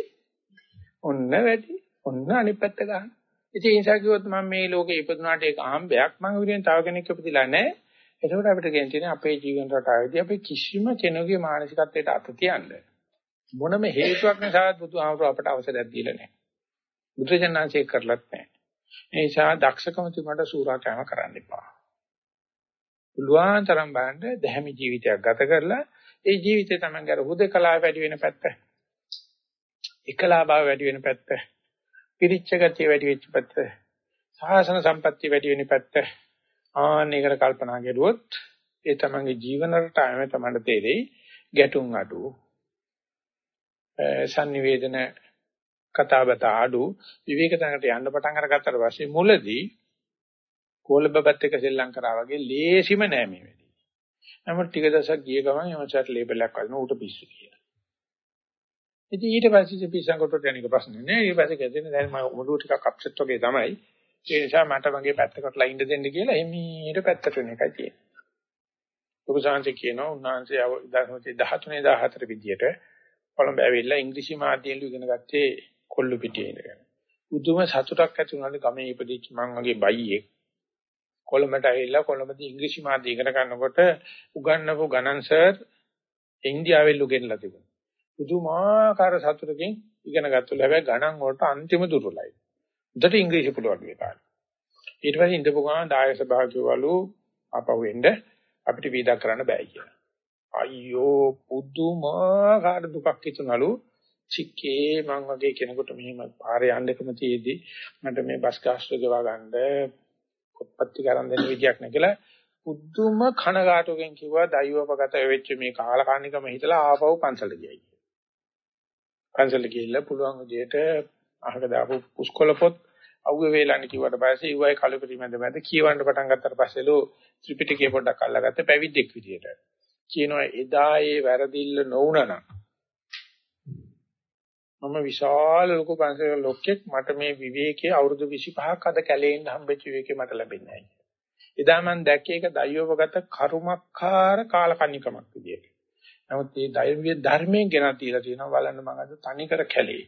ඔන්න වැඩි. ඔන්න අනිත් පැත්ත ගන්න. ඉතින් ඒ නිසා කිව්වොත් මම මේ ලෝකේ ඉපදුනාට ඒක අහම්බයක් මම විදිහෙන් තව කෙනෙක් ඉපදිලා නැහැ. ඒකෝට අපිට කියන තියෙන්නේ අපේ ජීවන රටාවේදී අපි කිසිම කෙනෙකුගේ මානසිකත්වයට අත තියන්නේ මොනම හේතුවක් නිසාවත් බුදුහාමුදුරුවෝ අපට අවසරයක් දීලා නැහැ. බුදුජානනාංශය කරලත් නැහැ. ඒ නිසා දක්ෂකම තිබුණාට සූරාකෑම කරන්න එපා. පුළුවන් තරම් බලන්න දැහැමි ජීවිතයක් ගත කරලා ඒ ජීවිතේ තමයි අර හුදකලාව වැඩි වෙන පැත්ත. එකලා බව වැඩි වෙන පැත්ත. පිරිච්ච ගතිය වැඩි වෙච්ච පැත්ත. සාසන සම්පත්තිය වැඩි වෙන පැත්ත. ආන්නේකට කල්පනා කරුවොත් ඒ තමන්ගේ ජීවන රටාවෙම තමයි තේරෙයි ගැටුම් අඩු sannivedana කතාබත ආඩු විවේක තැනකට යන්න පටන් අරගත්තට පස්සේ මුලදී කෝලබබත් එක සෙල්ලම් කරා වගේ ලේසිම නෑ මේ වැඩි. නමුත් ටික දවසක් ගිය ගමන් එමසට ලේබල් එකක් වදින ඌට පිස්සු කියලා. ඉතින් ඊට පස්සේ පිස්සන් කොට යන එක ප්‍රශ්නේ නෑ. ඊට පස්සේ කියදෙන දැන් මම ඔළුව ටිකක් අප්සෙට් වගේ තමයි. ඒ නිසා මට මගේ පැත්තකට ලයින් දෙන්න කියලා එමීට පැත්තට වෙන එකයි තියෙන්නේ. ලොකු සාංශ කියනවා උන්වහන්සේ 13 14 විදියට කොළඹ ඇවිල්ලා ඉංග්‍රීසි මාධ්‍යයෙන් ඉගෙන ගත්තේ කොල්ලු පිටියේ ඉඳගෙන. බුදුම සතුටක් ඇති වුණාලු ගමේ ඉපදිච්ච මං වගේ බයියෙක්. කොළඹට ඇවිල්ලා කොළඹදී ඉංග්‍රීසි මාධ්‍ය ඉගෙන ගන්නකොට උගන්වපු ගණන් සර් ඉන්දියාවෙන් ලුගෙනලා තිබුණා. බුදුමාකාර සතුටකින් ඉගෙන ගත්තලු. හැබැයි ගණන් වලට අන්තිම දුර්වලයි. උදට ඉංග්‍රීසි පුළුවන් මේ කාලේ. ඊට පස්සේ ඉඳපු ගමන් දායක භාග්‍යවලු අපව වෙන්න අපිට වීදා කරන්න බෑ කියලා. අයියෝ පුදුමාකාර දුකක් හිතුණලු චික්කේ මං වගේ කෙනෙකුට මෙහෙම පාරේ යන්න එකම තියේදී මට මේ බස් ගාස්ට් ගෙවා ගන්න පොත්පත්ති කරන් දෙන්න විදියක් නැගලා පුදුම කනගාටුවෙන් කිව්වා දෛවපගත වෙච්ච මේ කාලකන්නිකම හිතලා ආපහු පන්සලට ගියයි. පන්සලට ගිහිල්ලා පුළුවන් විදියට අහක දාපු පුස්කොළ පොත් අවුවේ වේලන්නේ කිව්වට පස්සේ ඊවයි කලපරි මැද මැද කියවන්න පටන් ගත්තට පස්සේලෝ ත්‍රිපිටකය පොඩ්ඩක් අල්ලගත්ත පැවිද්දෙක් විදියට. කියනවා එදා ඒ වැරදිල්ල නොවුනනම් මම විශාල ලොකු පන්සලක ලොක්ෙක් මට මේ විවේකයේ අවුරුදු 25ක් අද කැලේින් හම්බෙච්ච විවේකේ මට ලැබෙන්නේ නැහැ. එදා මම දැක්කේ ඒක දයෝපගත කරුමක්කාර කාලකන්නිකමක් විදියට. නමුත් මේ දෛවීය ධර්මයෙන් ගෙන තියලා තියෙනවා බලන්න මම අද තනිකර කැලේ.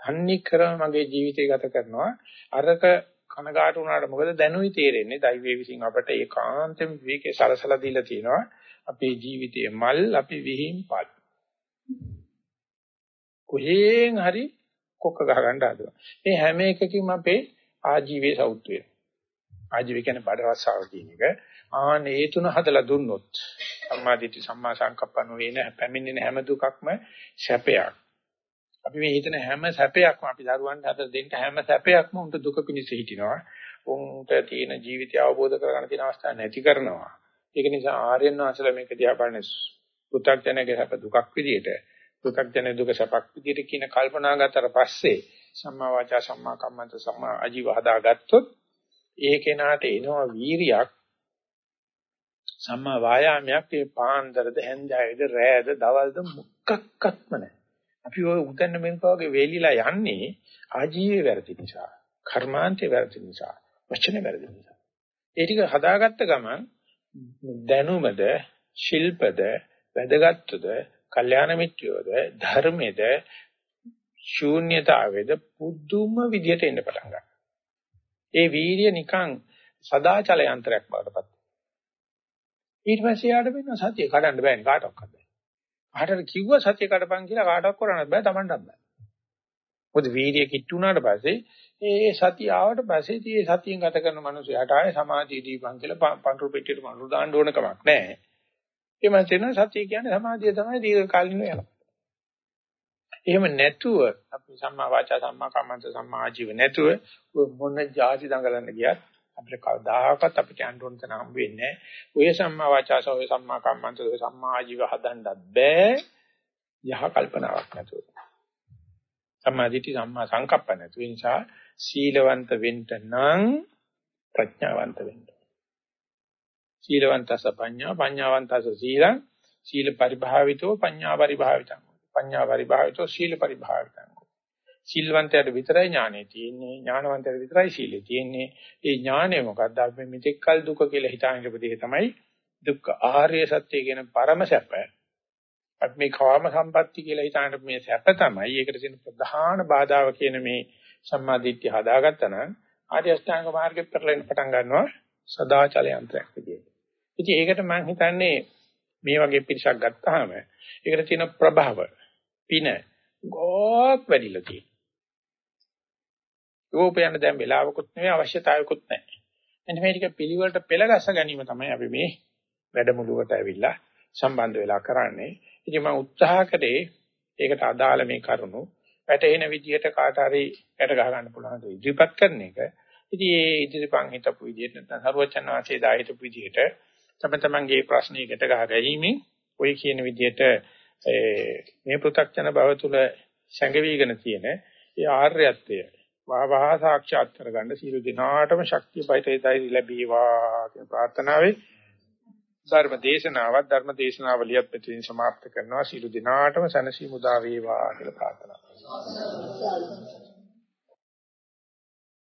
තනිකර මගේ ජීවිතය ගත කරනවා. අරක කනගාටු වුණාට මොකද දැනුයි තේරෙන්නේ දෛවයේ විසින් අපට ඒකාන්තයෙන් විවේකේ සලසලා දීලා තියෙනවා. අපේ ජීවිතයේ මල් අපි විහිම්පත්. කොහෙන් හරි කොක්ක ගහ ගන්න හදනවා. මේ හැම එකකින්ම අපේ ආජීවයේ සෞතු වෙනවා. ආජීවය කියන්නේ බඩ රස්සාව කියන එක. ආන ඒ තුන හදලා දුන්නොත් සම්මාදිට්ඨි සම්මා සංකප්පන වේන පැමිණෙන හැම දුකක්ම සැපයක්. අපි මේ හිතන හැම සැපයක්ම අපි දරුවන්ට හදලා දෙන්න හැම සැපයක්ම උන්ට දුක පිණිස හිටිනවා. උන්ට තියෙන ජීවිතය අවබෝධ කරගන්න තියෙන අවස්ථා නැති කරනවා. ඒක නිසා ආර්යයන් වහන්සේලා මේක දිහා බලන්නේ පු탁ජනගේ හැප දුකක් විදියට පු탁ජන දුක සැපක් විදියට කියන කල්පනා ගතතර පස්සේ සම්මා වාචා සම්මා කම්මන්ත සම්මා ආජීව හදාගත්තොත් ඒ කෙනාට එනවා වීරියක් සම්මා වායාමයක් ඒ පාන්දරද හැන්දෑවේද රෑද දවල්ද මුක්කක්වත්ම නැහැ. අපි ඔය උදැන්න මෙන්ක වගේ වේලිලා යන්නේ ආජීවයේ වැරදි නිසා, කර්මාන්තයේ වැරදි නිසා, වචනේ වැරදි නිසා. ඒ ටික හදාගත්ත ගමන් දැනුමද ශිල්පද වැදගත්ද කල්යාණ මිත්‍රයෝද ධර්මෙද ශූන්‍යතාවේද පුදුම විදියට එන්න පටන් ගන්නවා. ඒ වීර්ය නිකන් සදාචල යන්ත්‍රයක් බවටපත්. ඊට පස්සේ යාට වෙන සතිය කඩන්න බෑනේ කාටවත්. කාටද කිව්ව සතිය කඩපන් කියලා කාටවත් කරන්නත් බෑ Tamanටත් බෑ. මොකද වීර්ය කිට්ටු වුණාට පස්සේ ඒ සතිය ආවට පස්සේ tie සතියෙන් ගත කරන මනුස්සයාට ආයේ සමාධිය දීපන් කියලා පඳුරු පෙට්ටියට මනුරු දාන්න ඕන කමක් නැහැ. ඒ මත වෙන සතිය කියන්නේ සමාධිය තමයි දීර්ඝ කාලිනව යනවා. එහෙම නැතුව අපි සම්මා වාචා සම්මා කම්මන්ත සම්මා ආජීව නැතුව මොන જાති දඟලන්න ගියත් අපිට කවදාකවත් අපිට යන්න ඕන තැන හම්බ වෙන්නේ නැහැ. ඔය සම්මා වාචා සෝය සම්මා කම්මන්ත සෝය සම්මා ආජීව හදන්නත් බෑ. යහ කල්පනාවක් නැතුව. සම්මාදිටි සම්මා සංකප්ප නැතුව නිසා සීලවන්ත වෙන්න නම් ප්‍රඥාවන්ත වෙන්න. සීලවන්තස පඤ්ඤා පඤ්ඤාවන්තස සීලං සීල පරිභාවිතෝ පඤ්ඤා පරිභාවිතං. පඤ්ඤා පරිභාවිතෝ සීල පරිභාවිතං. සීලවන්තයාට විතරයි ඥානෙ තියෙන්නේ ඥානවන්තයාට විතරයි සීලෙ තියෙන්නේ. ඒ ඥානෙ මොකද්ද? අපි මෙතෙක් කල් දුක කියලා හිතාන ඉපදේ තමයි දුක්ඛ ආර්ය සත්‍ය කියන පරම සැප. අපි මේ කාම සම්පatti කියලා හිතාන මේ සැප තමයි. ඒකට තියෙන ප්‍රධාන බාධාව කියන මේ සම්මාදිට්ඨිය හදාගත්තා නම් ආර්ය අෂ්ටාංග මාර්ගෙ පෙරලෙන්න පටන් ගන්නවා සදාචල යන්ත්‍රයක් විදියට. ඉතින් ඒකට මම හිතන්නේ මේ වගේ පිරිසක් ගත්තාම ඒකට තියෙන ප්‍රභාව පින ගොක් වැඩිලා තියෙනවා. යෝපයන් දැන් වෙලාවකුත් නෙවෙයි අවශ්‍යතාවයකුත් නැහැ. එන්න මේ ටික පිළිවෙලට පෙළගස්ස ගැනීම තමයි අපි මේ වැඩමුළුවට ඇවිල්ලා සම්බන්ධ වෙලා කරන්නේ. ඉතින් මම උත්සාහ කරේ ඒකට අදාළ මේ කරුණු වැටෙන විදිහට කාට හරි යට ගහ ගන්න පුළුවන් දේ ඉදිරිපත් කරන එක. ඉතින් ඒ ඉදිරිපන් හිටපු විදිහට නැත්නම් සරුවචන වාසේ දාහිටපු විදිහට තම තමන්ගේ ප්‍රශ්නයකට ගහ ගැනීමෙන් ඔය කියන විදිහට මේ පෘථග්ජන භව තුල සැඟවිගෙන තියෙන ඒ ආර්යත්වය වහවහ සාක්ෂාත් කරගන්න සියලු දිනාටම ශක්තිය පිටේතයි ලැබීවා කියන ප්‍රාර්ථනාවේ ධර්ම දේශනාවත් ධර්ම දේශනාවලියත් පිටින් સમાપ્ત කරනවා සියලු දිනාටම සනසි මුදා වේවා කියලා ප්‍රාර්ථනා කරනවා